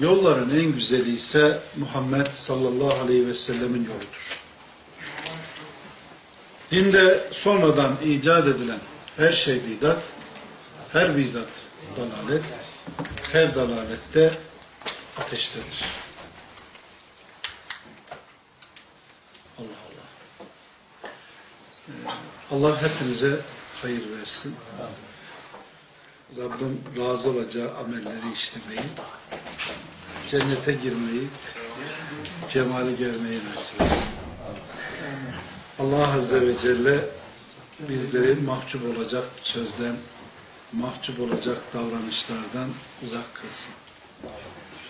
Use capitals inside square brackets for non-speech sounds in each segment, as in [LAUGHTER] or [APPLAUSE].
Yolların en güzeli ise Muhammed sallallahu aleyhi ve sellemin yoludur. Dinde sonradan icat edilen her şey bidat, her bidat dalalet, her dalalette ateştedir. Allah Allah. Allah hepinize hayır versin. Rabbim razı olacağı amelleri işlemeyi, cennete girmeyi, cemali görmeyi nasip etsin. Allah Azze ve Celle bizleri mahcup olacak sözden, mahcup olacak davranışlardan uzak kılsın.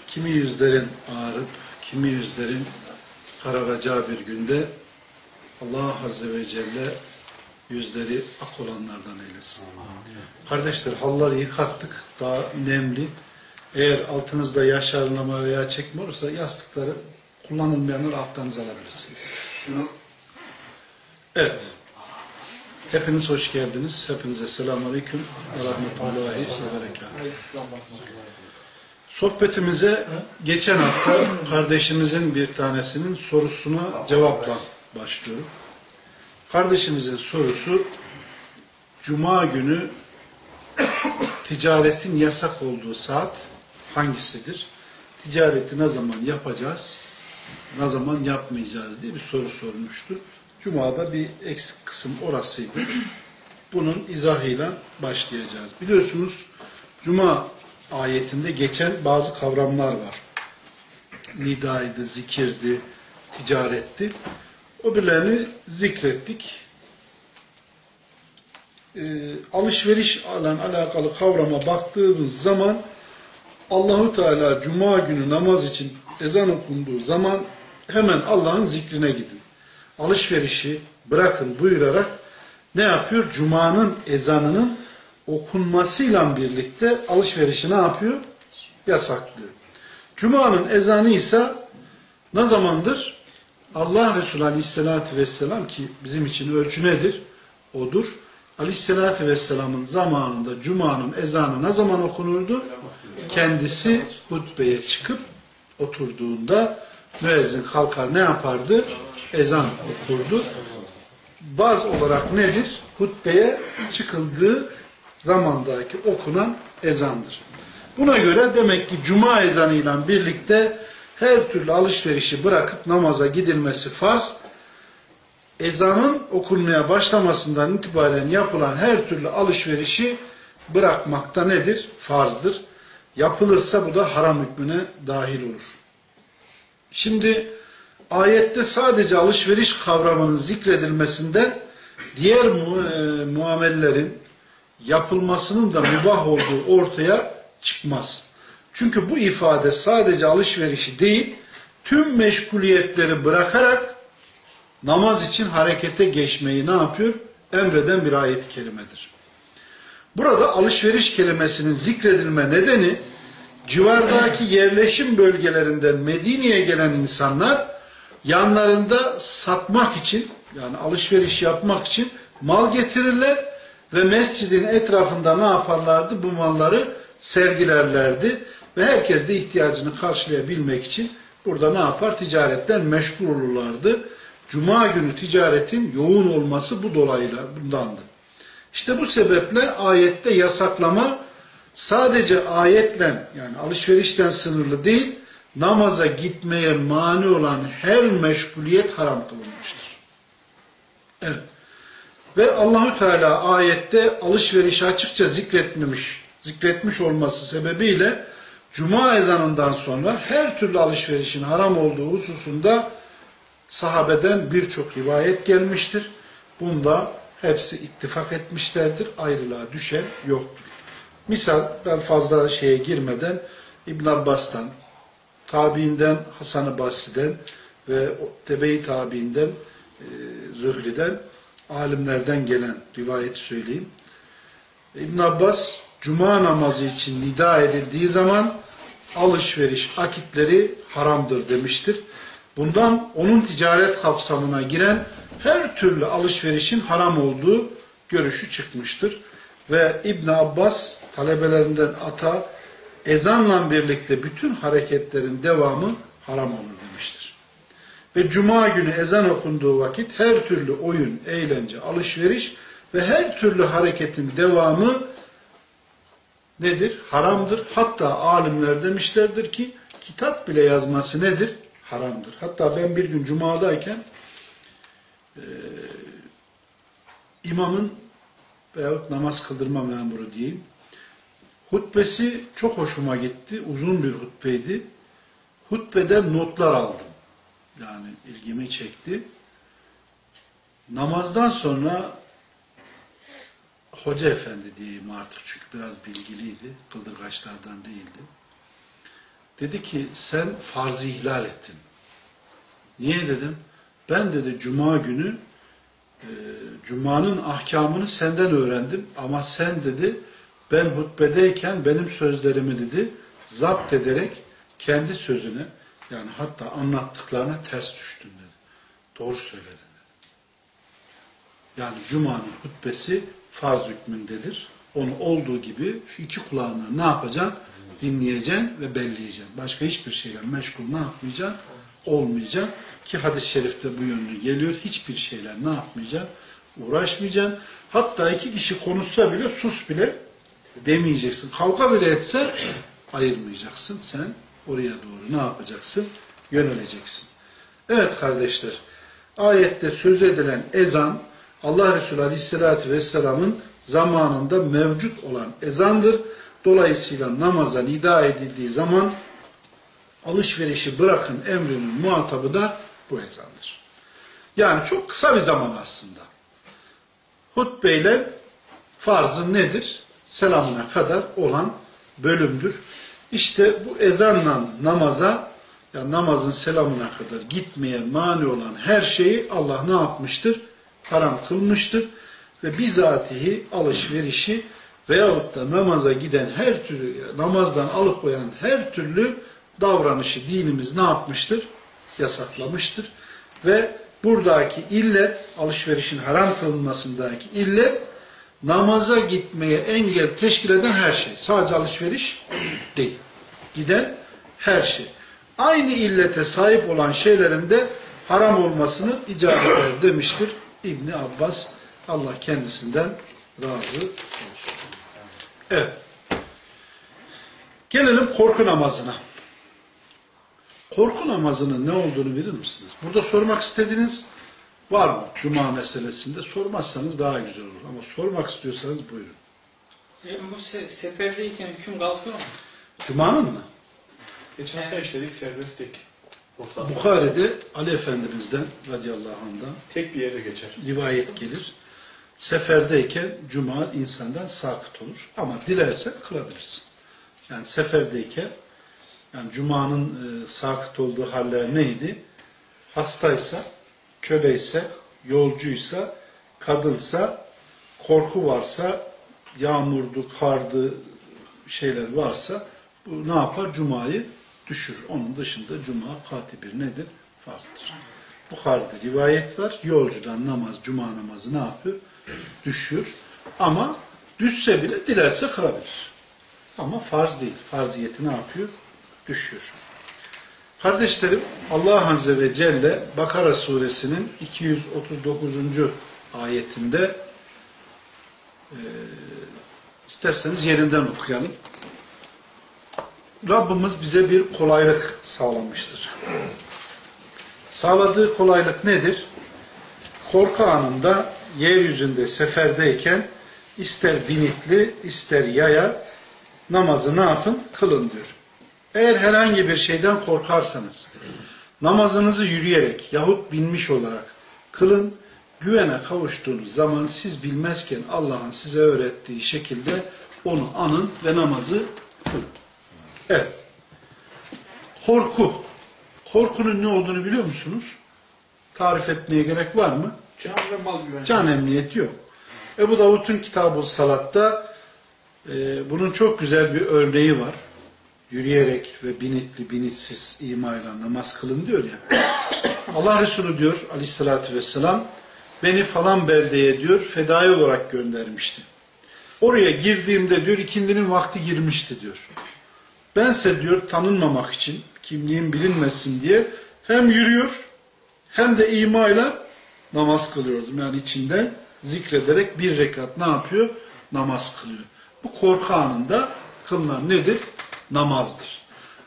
Kimi yüzlerin ağrıp, kimi yüzlerin kararacağı bir günde Allah Azze ve Celle yüzleri ak olanlardan eylesin. Kardeşler halları yıkattık. Daha nemli. Eğer altınızda yaşarlama veya çekme olursa yastıkları kullanılmayanları alttanız alabilirsiniz. Evet. Hepiniz hoş geldiniz. Hepinize selamun aleyküm rahmetullahi ve berekatuhu. Sohbetimize geçen hafta kardeşimizin bir tanesinin sorusuna cevapla başlıyorum. Kardeşimizin sorusu Cuma günü ticaretin yasak olduğu saat hangisidir? Ticareti ne zaman yapacağız? Ne zaman yapmayacağız diye bir soru sormuştu. Cuma'da bir eksik kısım orasıydı. Bunun izahıyla başlayacağız. Biliyorsunuz Cuma ayetinde geçen bazı kavramlar var. Nidaydı, zikirdi, ticaretti. O birlerini zikrettik. Ee, alışveriş ile alakalı kavrama baktığımız zaman Allahu Teala Cuma günü namaz için ezan okunduğu zaman hemen Allah'ın zikrine gidin. Alışverişi bırakın buyurarak ne yapıyor? Cuma'nın ezanının okunmasıyla birlikte alışverişi ne yapıyor? Yasaklıyor. Cuma'nın ezanı ise ne zamandır? Allah Resulü Aleyhisselatü Vesselam ki bizim için ölçü nedir? Odur. Aleyhisselatü Vesselam'ın zamanında Cuma'nın ezanı ne zaman okunurdu? Kendisi hutbeye çıkıp oturduğunda müezzin kalkar ne yapardı? Ezan okurdu. Baz olarak nedir? Hutbeye çıkıldığı zamandaki okunan ezandır. Buna göre demek ki Cuma ezanıyla birlikte her türlü alışverişi bırakıp namaza gidilmesi farz. Ezanın okunmaya başlamasından itibaren yapılan her türlü alışverişi bırakmakta nedir? Farzdır. Yapılırsa bu da haram hükmüne dahil olur. Şimdi ayette sadece alışveriş kavramının zikredilmesinde diğer mu e, muamellerin yapılmasının da mübah olduğu ortaya çıkmaz. Çünkü bu ifade sadece alışverişi değil, tüm meşguliyetleri bırakarak namaz için harekete geçmeyi ne yapıyor? Emreden bir ayet-i. Burada alışveriş kelimesinin zikredilme nedeni civardaki yerleşim bölgelerinden Medine'ye gelen insanlar yanlarında satmak için yani alışveriş yapmak için mal getirirler ve mescidin etrafında ne yaparlardı? Bu malları sergilerlerdi ve herkes de ihtiyacını karşılayabilmek için burada ne yapar? Ticaretten meşgul olurlardı. Cuma günü ticaretin yoğun olması bu dolayıyla bundandı. İşte bu sebeple ayette yasaklama sadece ayetle yani alışverişten sınırlı değil, namaza gitmeye mani olan her meşguliyet haram kılınmıştır. Evet. Ve Allahü Teala ayette alışverişi açıkça zikretmemiş, zikretmiş olması sebebiyle Cuma ezanından sonra her türlü alışverişin haram olduğu hususunda sahabeden birçok rivayet gelmiştir. Bunda hepsi ittifak etmişlerdir. Ayrılığa düşen yoktur. Misal ben fazla şeye girmeden İbn Abbas'tan, tabiinden Hasan-ı Basri'den ve tebe-i tabiinden e, Zühri'den alimlerden gelen rivayeti söyleyeyim. İbn Abbas cuma namazı için nida edildiği zaman alışveriş akitleri haramdır demiştir. Bundan onun ticaret kapsamına giren her türlü alışverişin haram olduğu görüşü çıkmıştır. Ve İbn Abbas talebelerinden ata ezanla birlikte bütün hareketlerin devamı haram olur demiştir. Ve cuma günü ezan okunduğu vakit her türlü oyun, eğlence, alışveriş ve her türlü hareketin devamı nedir? Haramdır. Hatta alimler demişlerdir ki kitap bile yazması nedir? Haramdır. Hatta ben bir gün cumadayken e, imamın veyahut namaz kıldırma memuru diyeyim hutbesi çok hoşuma gitti. Uzun bir hutbeydi. Hutbeden notlar aldım. Yani ilgimi çekti. Namazdan sonra Hoca efendi diyeyim artık çünkü biraz bilgiliydi. Kıldırgaçlardan değildi. Dedi ki sen farzı ihlal ettin. Niye dedim? Ben dedi cuma günü e, cumanın ahkamını senden öğrendim ama sen dedi ben hutbedeyken benim sözlerimi dedi zapt ederek kendi sözüne yani hatta anlattıklarına ters düştün dedi. Doğru söyledin. Yani cumanın hutbesi farz hükmündedir. Onu olduğu gibi şu iki kulağına ne yapacaksın? Dinleyeceksin ve belleyeceksin. Başka hiçbir şeyle meşgul ne yapmayacaksın? Olmayacaksın. Ki hadis-i şerifte bu yönlü geliyor. Hiçbir şeyler ne yapmayacaksın? Uğraşmayacaksın. Hatta iki kişi konuşsa bile sus bile demeyeceksin. Kavga bile etse ayırmayacaksın. Sen oraya doğru ne yapacaksın? Yöneleceksin. Evet kardeşler. Ayette söz edilen ezan Allah Resulü Aleyhisselatü Vesselam'ın zamanında mevcut olan ezandır. Dolayısıyla namaza nida edildiği zaman alışverişi bırakın emrinin muhatabı da bu ezandır. Yani çok kısa bir zaman aslında. Hutbeyle farzı nedir? Selamına kadar olan bölümdür. İşte bu ezanla namaza ya namazın selamına kadar gitmeye mani olan her şeyi Allah ne yapmıştır? Haram kılmıştır ve bizatihi alışverişi veyahut da namaza giden her türlü, namazdan alıkoyan her türlü davranışı dinimiz ne yapmıştır? Yasaklamıştır. Ve buradaki illet, alışverişin haram kılınmasındaki illet, namaza gitmeye engel teşkil eden her şey. Sadece alışveriş değil. Giden her şey. Aynı illete sahip olan şeylerin de haram olmasını icap eder demiştir İbni Abbas Allah kendisinden razı olsun. Evet. Gelelim korku namazına. Korku namazının ne olduğunu bilir misiniz? Burada sormak istediğiniz var mı? Cuma meselesinde sormazsanız daha güzel olur. Ama sormak istiyorsanız buyurun. E, bu se seferdeyken hüküm kalkıyor mu? Cuma'nın mı? Geçen hafta işledik serbestlik. Bukhari'de Ali Efendimiz'den radıyallahu anh'dan Tek bir yere geçer. rivayet gelir. Seferdeyken cuma insandan sakıt olur. Ama dilersen kılabilirsin. Yani seferdeyken yani cumanın e, sakıt olduğu haller neydi? Hastaysa, köleyse, yolcuysa, kadınsa, korku varsa, yağmurdu, kardı şeyler varsa bu ne yapar? Cumayı düşürür. Onun dışında cuma katibir nedir? Farzdır. Bukhari'de rivayet var. Yolcudan namaz, cuma namazı ne yapıyor? Düşüyor. Ama düşse bile dilerse kılabilir. Ama farz değil. Farziyeti ne yapıyor? Düşüyor. Kardeşlerim Allah Azze ve Celle Bakara suresinin 239. ayetinde e, isterseniz yerinden okuyalım. Rabbimiz bize bir kolaylık sağlamıştır. Sağladığı kolaylık nedir? Korku anında yeryüzünde seferdeyken ister binitli ister yaya namazı ne yapın? Kılın diyor. Eğer herhangi bir şeyden korkarsanız namazınızı yürüyerek yahut binmiş olarak kılın. Güvene kavuştuğunuz zaman siz bilmezken Allah'ın size öğrettiği şekilde onu anın ve namazı kılın. Evet. Korku. Korkunun ne olduğunu biliyor musunuz? Tarif etmeye gerek var mı? Can ve mal güvenliği. Can emniyeti yok. Ebu Davud'un kitabı Salat'ta e, bunun çok güzel bir örneği var. Yürüyerek ve binitli binitsiz imayla namaz kılın diyor ya. [COUGHS] Allah Resulü diyor aleyhissalatü vesselam beni falan beldeye diyor fedai olarak göndermişti. Oraya girdiğimde diyor ikindinin vakti girmişti diyor. Bense diyor tanınmamak için kimliğim bilinmesin diye hem yürüyor hem de imayla namaz kılıyordum. Yani içinde zikrederek bir rekat ne yapıyor? Namaz kılıyor. Bu korku anında kılınan nedir? Namazdır.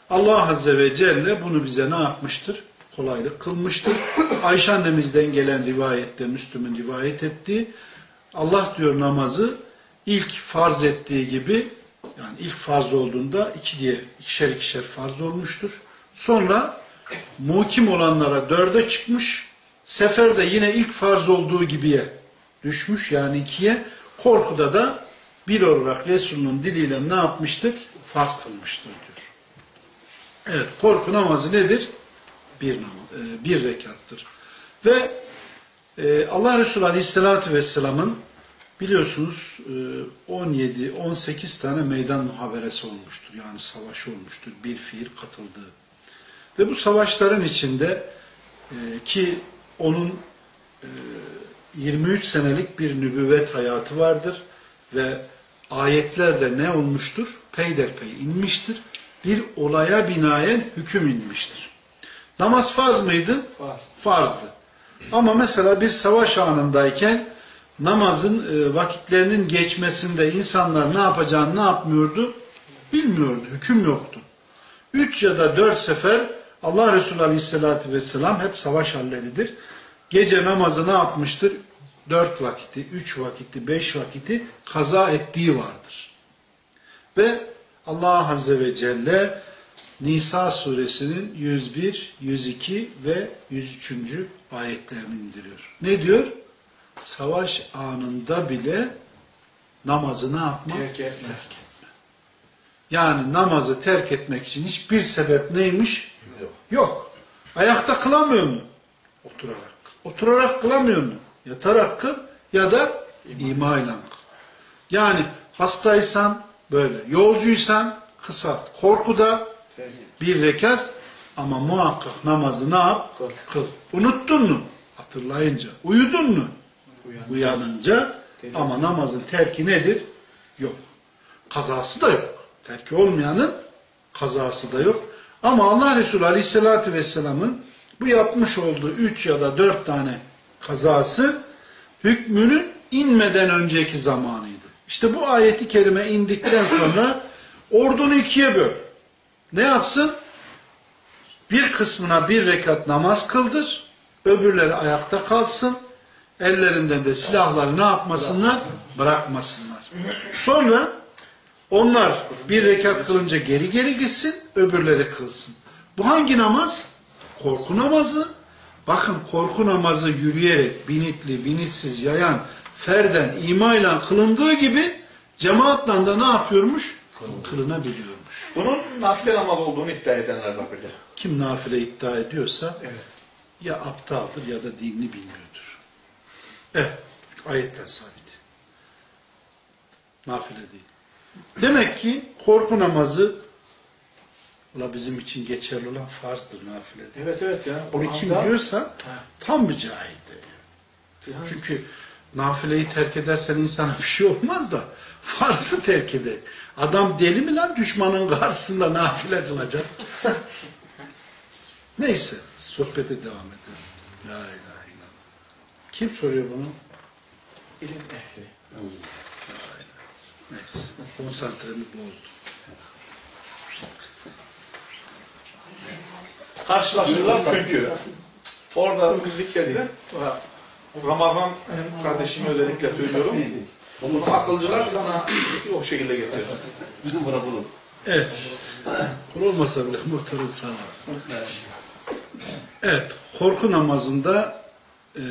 Allah Azze ve Celle bunu bize ne yapmıştır? Kolaylık kılmıştır. Ayşe annemizden gelen rivayette Müslüm'ün rivayet ettiği Allah diyor namazı ilk farz ettiği gibi yani ilk farz olduğunda iki diye ikişer ikişer farz olmuştur. Sonra muhkim olanlara dörde çıkmış. Seferde yine ilk farz olduğu gibiye düşmüş yani ikiye. Korkuda da bir olarak Resul'ün diliyle ne yapmıştık? Farz kılmıştır diyor. Evet korku namazı nedir? Bir, namaz, e, bir rekattır. Ve e, Allah Resulü Aleyhisselatü Vesselam'ın biliyorsunuz 17-18 tane meydan muhaberesi olmuştur. Yani savaş olmuştur. Bir fiil katıldığı. Ve bu savaşların içinde e, ki onun 23 senelik bir nübüvvet hayatı vardır ve ayetlerde ne olmuştur? Peyderpey inmiştir. Bir olaya binaen hüküm inmiştir. Namaz farz mıydı? Var. Farzdı. Ama mesela bir savaş anındayken namazın e, vakitlerinin geçmesinde insanlar ne yapacağını ne yapmıyordu? Bilmiyordu. Hüküm yoktu. Üç ya da dört sefer Allah Resulü Aleyhisselatü Vesselam hep savaş halleridir. Gece namazı ne yapmıştır? Dört vakiti, üç vakiti, beş vakiti kaza ettiği vardır. Ve Allah Azze ve Celle Nisa suresinin 101, 102 ve 103. ayetlerini indiriyor. Ne diyor? Savaş anında bile namazı ne yapma? Terk etme. Yani namazı terk etmek için hiçbir sebep neymiş? Yok. Yok. Ayakta kılamıyor mu? Oturarak. Oturarak kılamıyor mu? Yatarak kıl ya da ima ile kıl. Yani hastaysan böyle, yolcuysan kısalt. Korkuda Terk bir rekat ama muhakkak namazı ne yap? Kıl. Unuttun mu? Hatırlayınca. Uyudun mu? Uyan. Uyanınca ama namazın terki nedir? Yok. Kazası da yok. Terki olmayanın kazası da yok. Ama Allah Resulü Aleyhisselatü Vesselam'ın bu yapmış olduğu üç ya da dört tane kazası hükmünün inmeden önceki zamanıydı. İşte bu ayeti kerime indikten sonra ordunu ikiye böl. Ne yapsın? Bir kısmına bir rekat namaz kıldır. Öbürleri ayakta kalsın. Ellerinden de silahları ne yapmasınlar? Bırakmasınlar. Sonra onlar bir rekat kılınca geri geri gitsin, öbürleri kılsın. Bu hangi namaz? Korku namazı. Bakın korku namazı yürüyerek, binitli, binitsiz, yayan, ferden, imayla kılındığı gibi cemaatle de ne yapıyormuş? Kılınabiliyormuş. Bunun nafile namaz olduğunu iddia edenler var bir de. Kim nafile iddia ediyorsa Evet. ya aptaldır ya da dinini bilmiyordur. Evet, ayetler sabit. Nafile değil. Demek ki korku namazı ula bizim için geçerli olan farzdır nafile değil. Evet evet ya. Onu kim Kur'an'da- diyorsa Ha. tam bir cahildir. Yani Çünkü nafileyi terk edersen insana bir şey olmaz da farzı terk eder. Adam deli mi lan düşmanın karşısında nafile kılacak? [LAUGHS] Neyse sohbete devam edelim. La ilahe. Kim soruyor bunu? ilim ehli. Neyse. Konsantremi bozdu. Karşılaşırlar çünkü. Orada zikredilen Ramazan kardeşime özellikle söylüyorum. Bunu akılcılar sana o şekilde getirir. Bizim buna bulun. Evet. Kur olmasa bile motorun sana. Evet. Korku namazında e,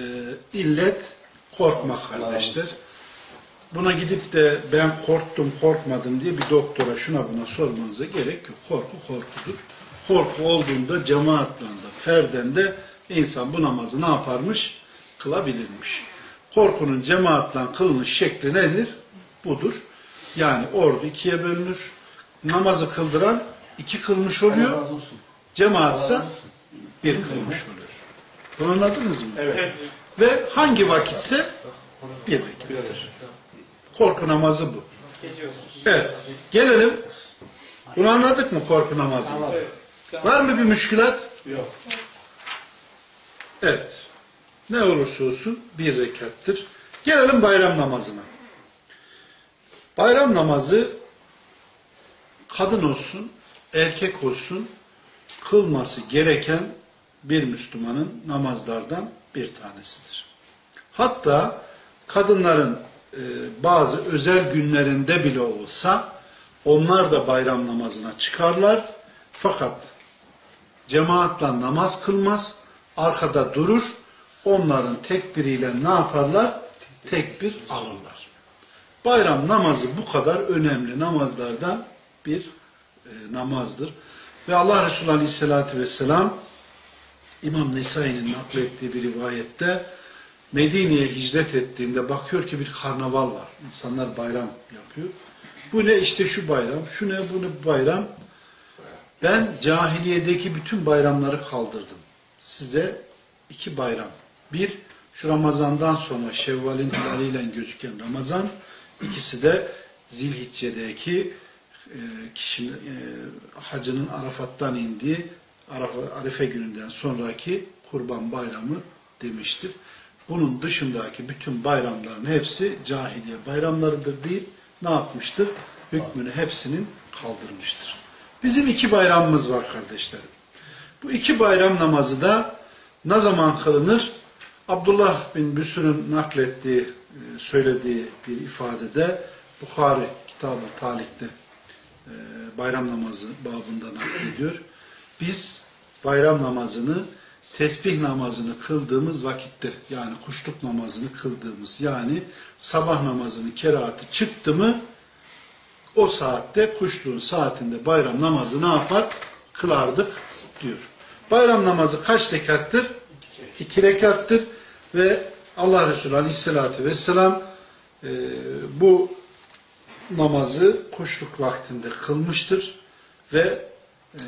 illet korkmak kardeşler. Buna gidip de ben korktum korkmadım diye bir doktora şuna buna sormanıza gerek yok. Korku korkudur. Korku olduğunda cemaatle de, ferden de insan bu namazı ne yaparmış? Kılabilirmiş. Korkunun cemaatle kılınış şekli nedir? Budur. Yani ordu ikiye bölünür. Namazı kıldıran iki kılmış oluyor. Cemaatsa bir kılmış oluyor. Bunu anladınız mı? Evet. Ve hangi vakitse bir vakittir. Korku namazı bu. Evet. Gelelim. Bunu anladık mı korku namazı? Evet. Var mı bir müşkülat? Yok. Evet. Ne olursa olsun bir rekattır. Gelelim bayram namazına. Bayram namazı kadın olsun, erkek olsun kılması gereken bir Müslümanın namazlardan bir tanesidir. Hatta kadınların e, bazı özel günlerinde bile olsa onlar da bayram namazına çıkarlar. Fakat cemaatle namaz kılmaz, arkada durur, onların tekbiriyle ne yaparlar? Tekbir alırlar. Bayram namazı bu kadar önemli namazlardan bir e, namazdır. Ve Allah Resulü Aleyhisselatü Vesselam İmam Nesai'nin naklettiği bir rivayette Medine'ye hicret ettiğinde bakıyor ki bir karnaval var. İnsanlar bayram yapıyor. Bu ne? İşte şu bayram, şu ne? Bu ne bayram? Ben cahiliyedeki bütün bayramları kaldırdım. Size iki bayram. Bir, şu Ramazan'dan sonra Şevval'in hilaliyle gözüken Ramazan. İkisi de Zilhicce'deki e, kişinin e, hacının Arafat'tan indiği Arife gününden sonraki Kurban Bayramı demiştir. Bunun dışındaki bütün bayramların hepsi cahiliye bayramlarıdır değil, ne yapmıştır? Hükmünü hepsinin kaldırmıştır. Bizim iki bayramımız var kardeşlerim. Bu iki bayram namazı da ne zaman kılınır? Abdullah bin Büsür'ün naklettiği, e, söylediği bir ifadede Bukhari kitabı talikte e, bayram namazı babında naklediyor. Biz bayram namazını tesbih namazını kıldığımız vakitte yani kuşluk namazını kıldığımız yani sabah namazının kerahatı çıktı mı o saatte kuşluğun saatinde bayram namazı ne yapar? Kılardık diyor. Bayram namazı kaç rekattır? İki rekattır ve Allah Resulü Aleyhisselatü Vesselam e, bu namazı kuşluk vaktinde kılmıştır ve e,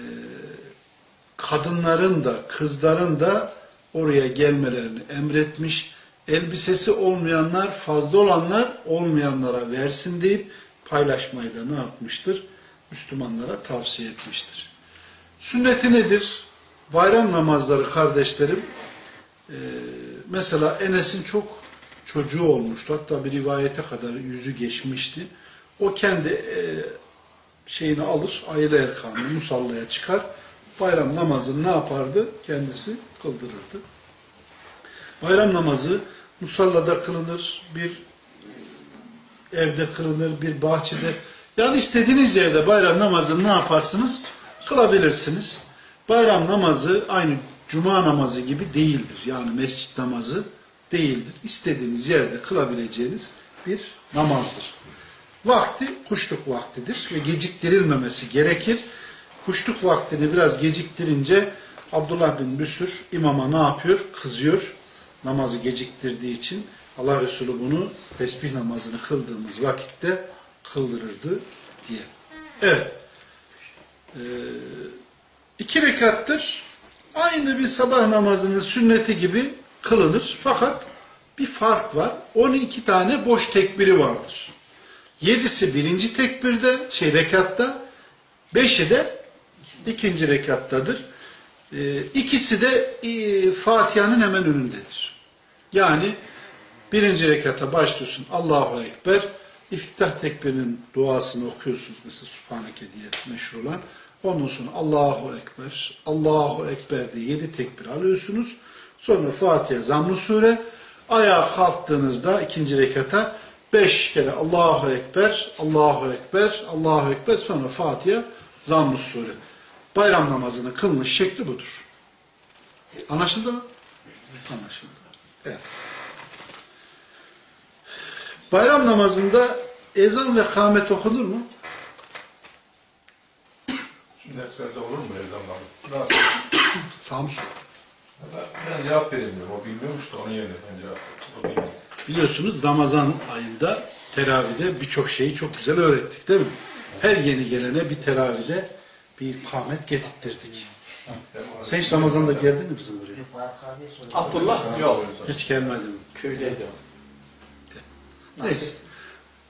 kadınların da kızların da oraya gelmelerini emretmiş. Elbisesi olmayanlar fazla olanlar olmayanlara versin deyip paylaşmayı da ne yapmıştır? Müslümanlara tavsiye etmiştir. Sünneti nedir? Bayram namazları kardeşlerim e, mesela Enes'in çok çocuğu olmuştu. Hatta bir rivayete kadar yüzü geçmişti. O kendi e, şeyini alır, aile erkanını musallaya çıkar. Bayram namazını ne yapardı? Kendisi kıldırırdı. Bayram namazı musallada kılınır, bir evde kılınır, bir bahçede. Yani istediğiniz yerde bayram namazını ne yaparsınız? Kılabilirsiniz. Bayram namazı aynı cuma namazı gibi değildir. Yani mescit namazı değildir. İstediğiniz yerde kılabileceğiniz bir namazdır. Vakti kuşluk vaktidir ve geciktirilmemesi gerekir. Kuşluk vaktini biraz geciktirince Abdullah bin Büsür imama ne yapıyor? Kızıyor. Namazı geciktirdiği için Allah Resulü bunu tesbih namazını kıldığımız vakitte kıldırırdı diye. Evet. Ee, iki rekattır. Aynı bir sabah namazının sünneti gibi kılınır. Fakat bir fark var. 12 tane boş tekbiri vardır. Yedisi birinci tekbirde, şey rekatta, beşi de ikinci rekattadır. Ee, ikisi de e, Fatiha'nın hemen önündedir. Yani birinci rekata başlıyorsun Allahu Ekber, iftitah tekbirinin duasını okuyorsunuz mesela Subhaneke diye meşhur olan. Ondan sonra Allahu Ekber, Allahu Ekber diye yedi tekbir alıyorsunuz. Sonra Fatiha Zamm-ı Sure. Ayağa kalktığınızda ikinci rekata beş kere Allahu Ekber, Allahu Ekber, Allahu Ekber sonra Fatiha Zamm-ı Sure. Bayram namazını kılmış şekli budur. Anlaşıldı mı? Anlaşıldı. Evet. Bayram namazında ezan ve kâmet okunur mu? Sünnetçilerde olur mu ezanlar? [COUGHS] Samsun. Ben cevap vereyim diyorum. O bilmiyormuş da onun yerine ben cevap bilmiyor. Biliyorsunuz Ramazan ayında teravide birçok şeyi çok güzel öğrettik değil mi? Her yeni gelene bir teravide bir kâhmet getirttirdik. Sen hiç Ramazan'da geldin mi bizim buraya? Abdullah yok. Hiç gelmedim. Köydeydi o. Neyse.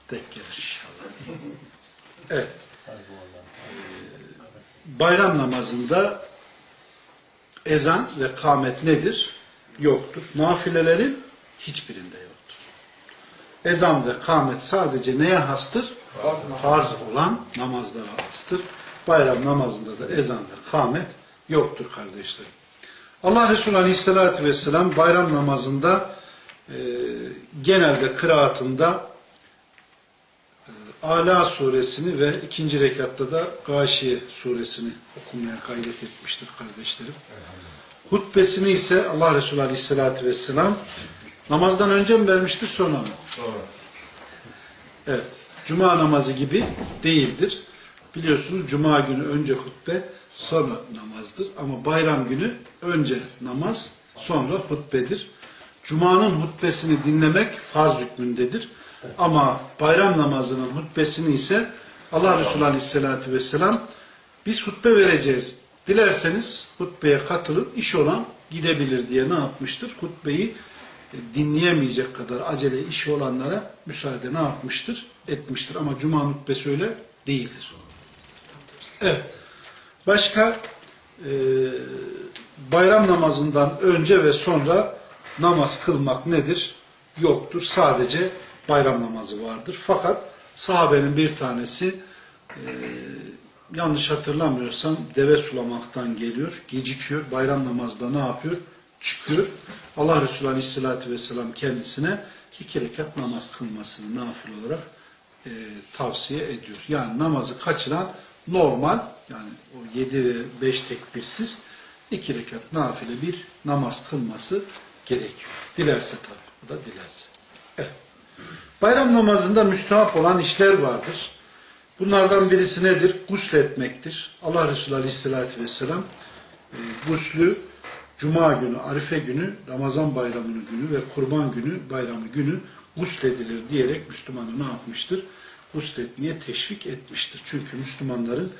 Tek gelir inşallah. Evet. Ee, Bayram namazında ezan ve kâmet nedir? Yoktur. Nafilelerin hiçbirinde yoktur. Ezan ve kâmet sadece neye hastır? Farz olan namazlara hastır. Bayram namazında da ezan ve kâmet yoktur kardeşlerim. Allah Resulü Aleyhisselatü Vesselam bayram namazında e, genelde kıraatında e, Ala suresini ve ikinci rekatta da Gâşiye suresini okumaya gayret etmiştir kardeşlerim. Hutbesini ise Allah Resulü Aleyhisselatü Vesselam namazdan önce mi vermiştir sonra mı? Sonra. Evet. Cuma namazı gibi değildir. Biliyorsunuz Cuma günü önce hutbe sonra namazdır. Ama bayram günü önce namaz sonra hutbedir. Cuma'nın hutbesini dinlemek farz hükmündedir. Ama bayram namazının hutbesini ise Allah Resulü Aleyhisselatü Vesselam biz hutbe vereceğiz. Dilerseniz hutbeye katılıp iş olan gidebilir diye ne yapmıştır? Hutbeyi e, dinleyemeyecek kadar acele işi olanlara müsaade ne yapmıştır? Etmiştir. Ama Cuma hutbesi öyle değildir. Evet. Başka e, bayram namazından önce ve sonra namaz kılmak nedir? Yoktur. Sadece bayram namazı vardır. Fakat sahabenin bir tanesi e, yanlış hatırlamıyorsam deve sulamaktan geliyor. Gecikiyor. Bayram namazda ne yapıyor? Çıkıyor. Allah Resulü Aleyhisselatü Vesselam kendisine iki rekat namaz kılmasını nafil olarak e, tavsiye ediyor. Yani namazı kaçıran normal yani o yedi ve beş tekbirsiz iki rekat nafile bir namaz kılması gerekiyor. Dilerse tabi. Bu da dilerse. Evet. Bayram namazında müstahap olan işler vardır. Bunlardan birisi nedir? Gusletmektir. Allah Resulü Aleyhisselatü Vesselam e, guslü Cuma günü, Arife günü, Ramazan bayramının günü ve Kurban günü, bayramı günü gusledilir diyerek Müslümanı ne yapmıştır? Gusletmeye teşvik etmiştir. Çünkü Müslümanların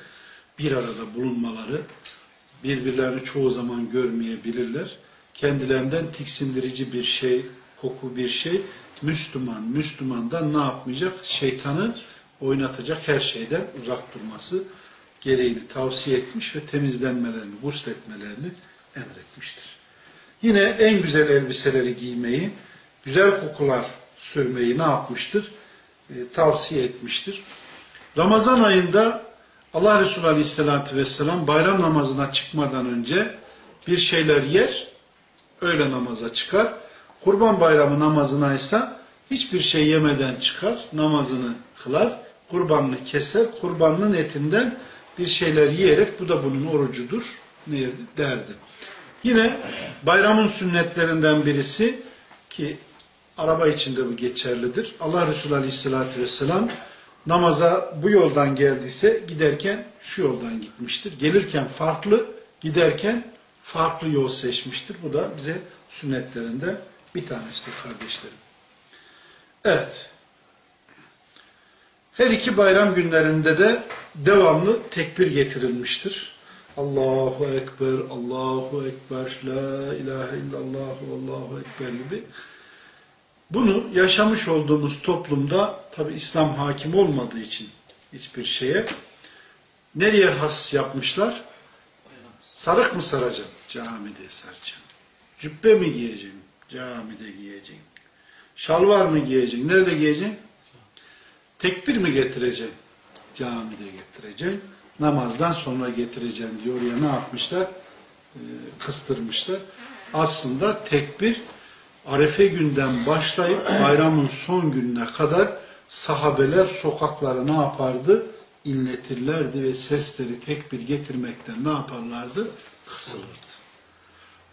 bir arada bulunmaları, birbirlerini çoğu zaman görmeyebilirler. Kendilerinden tiksindirici bir şey, koku bir şey, Müslüman, Müslümandan ne yapmayacak? Şeytanı oynatacak her şeyden uzak durması gereğini tavsiye etmiş ve temizlenmelerini, gusletmelerini emretmiştir. Yine en güzel elbiseleri giymeyi, güzel kokular sürmeyi ne yapmıştır? E, tavsiye etmiştir. Ramazan ayında Allah Resulü Aleyhisselatü Vesselam bayram namazına çıkmadan önce bir şeyler yer, öyle namaza çıkar. Kurban bayramı namazına ise hiçbir şey yemeden çıkar, namazını kılar, kurbanını keser, kurbanının etinden bir şeyler yiyerek bu da bunun orucudur derdi. Yine bayramın sünnetlerinden birisi ki araba içinde bu geçerlidir. Allah Resulü Aleyhisselatü Vesselam namaza bu yoldan geldiyse giderken şu yoldan gitmiştir. Gelirken farklı, giderken farklı yol seçmiştir. Bu da bize sünnetlerinden bir tanesidir kardeşlerim. Evet. Her iki bayram günlerinde de devamlı tekbir getirilmiştir. Allahu Ekber, Allahu Ekber, La ilahe illallah, Allahu Ekber gibi. Bunu yaşamış olduğumuz toplumda tabi İslam hakim olmadığı için hiçbir şeye nereye has yapmışlar? Sarık mı saracağım? Camide saracağım. Cübbe mi giyeceğim? Camide giyeceğim. Şalvar mı giyeceğim? Nerede giyeceğim? Tekbir mi getireceğim? Camide getireceğim. Namazdan sonra getireceğim diyor ya ne yapmışlar? Ee, kıstırmışlar. Aslında tekbir Arefe günden başlayıp bayramın son gününe kadar sahabeler sokakları ne yapardı? İnletirlerdi ve sesleri tekbir getirmekten ne yaparlardı? Kısılırdı.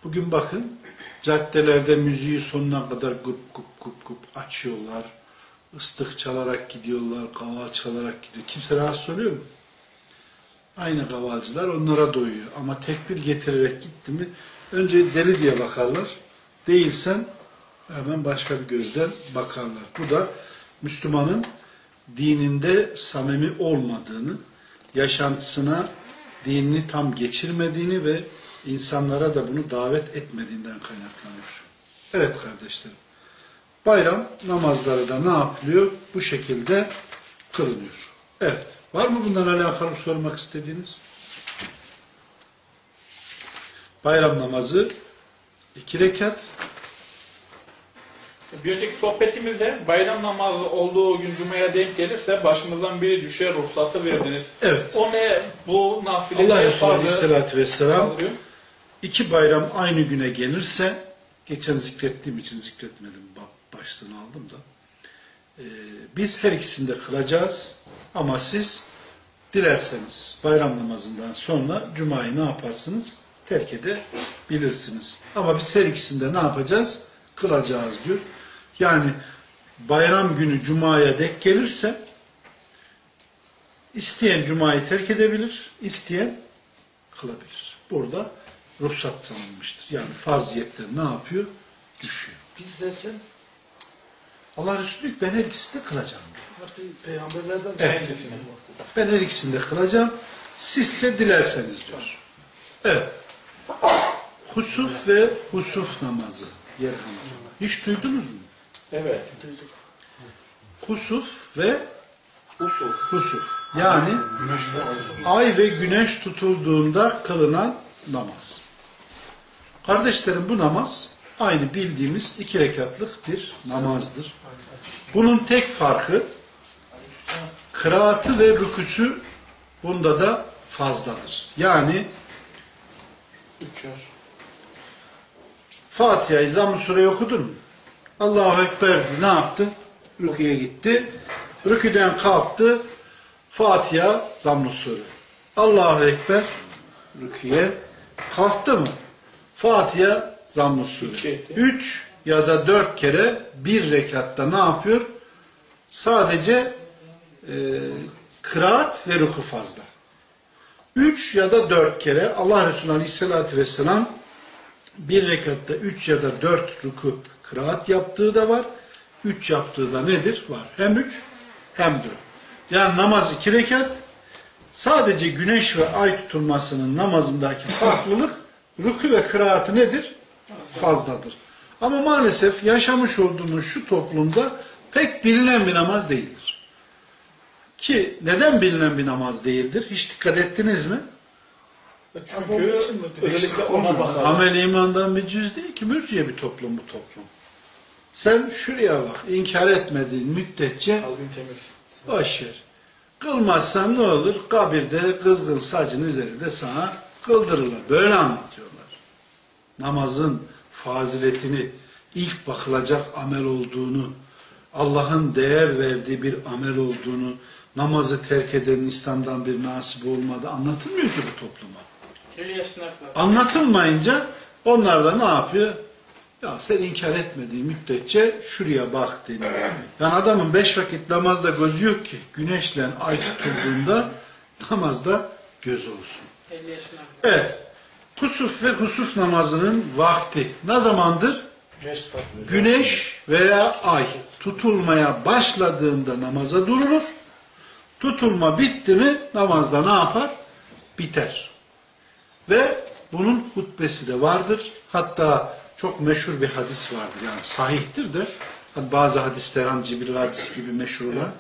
Bugün bakın caddelerde müziği sonuna kadar gup gup gup gup açıyorlar. Istık çalarak gidiyorlar, kaval çalarak gidiyor. Kimse rahatsız oluyor mu? Aynı kavalcılar onlara doyuyor. Ama tekbir getirerek gitti mi önce deli diye bakarlar. Değilsen hemen başka bir gözden bakarlar. Bu da Müslümanın dininde samimi olmadığını, yaşantısına dinini tam geçirmediğini ve insanlara da bunu davet etmediğinden kaynaklanıyor. Evet kardeşlerim. Bayram namazları da ne yapılıyor? Bu şekilde kılınıyor. Evet. Var mı bundan alakalı sormak istediğiniz? Bayram namazı iki rekat. Bir önceki sohbetimizde bayram namazı olduğu gün Cuma'ya denk gelirse başımızdan biri düşer ruhsatı verdiniz. Evet. O ne? Bu nafile Allah Resulü Aleyhisselatü Vesselam kaldırıyor? iki bayram aynı güne gelirse geçen zikrettiğim için zikretmedim başlığını aldım da Ee, biz her ikisini de kılacağız ama siz dilerseniz bayram namazından sonra cumayı ne yaparsınız? Terk edebilirsiniz. Ama biz her ikisini de ne yapacağız? Kılacağız diyor. Yani bayram günü cumaya denk gelirse isteyen cumayı terk edebilir, isteyen kılabilir. Burada ruhsat tanınmıştır. Yani farziyetler ne yapıyor? Düşüyor. Biz derken Allah Resulü ben her ikisini de kılacağım. peygamberlerden Evet. Ben her ikisini de kılacağım. Sizse dilerseniz diyor. Evet. Husuf ve husuf namazı. Yerhamdülillah. Hiç duydunuz mu? Evet. Husuf ve Usul. husuf. Yani ay ve güneş tutulduğunda kılınan namaz. Kardeşlerim bu namaz aynı bildiğimiz iki rekatlık bir namazdır. Bunun tek farkı kıraatı ve rüküsü bunda da fazladır. Yani Üç yaş. Fatiha'yı zamm sureyi okudun mu? Allahu Ekber ne yaptı? Rüküye gitti. Rüküden kalktı. Fatiha zamm sure. Allahu Ekber rüküye kalktı mı? Fatiha zamm sure. Üç ya da dört kere bir rekatta ne yapıyor? Sadece e, kıraat ve ruku fazla. Üç ya da dört kere Allah Resulü Aleyhisselatü Vesselam bir rekatta üç ya da dört ruku kıraat yaptığı da var. Üç yaptığı da nedir? Var. Hem üç hem dört. Yani namaz iki rekat. Sadece güneş ve ay tutulmasının namazındaki farklılık ruku ve kıraatı nedir? Fazladır. Ama maalesef yaşamış olduğumuz şu toplumda pek bilinen bir namaz değildir. Ki neden bilinen bir namaz değildir? Hiç dikkat ettiniz mi? Çünkü özellikle ona bakar. Amel imandan bir cüz değil ki mürciye bir toplum bu toplum. Sen şuraya bak, inkar etmediğin müddetçe Kalbin temiz. boş ver. Kılmazsan ne olur? Kabirde kızgın sacın üzerinde sana kıldırırlar. Böyle anlatıyorlar. Namazın faziletini, ilk bakılacak amel olduğunu, Allah'ın değer verdiği bir amel olduğunu, namazı terk edenin İslam'dan bir nasibi olmadığı anlatılmıyor ki bu topluma. Anlatılmayınca onlar da ne yapıyor? Ya sen inkar etmediği müddetçe şuraya bak deniyor. Yani adamın beş vakit namazda gözü yok ki güneşle ay tutulduğunda namazda göz olsun. 50 esnaflar. Evet. Kusuf ve husuf namazının vakti ne zamandır? Güneş veya ay tutulmaya başladığında namaza durulur. Tutulma bitti mi namazda ne yapar? Biter. Ve bunun hutbesi de vardır. Hatta çok meşhur bir hadis vardır. Yani sahihtir de hani bazı hadisler hani Cibril hadis gibi meşhur olan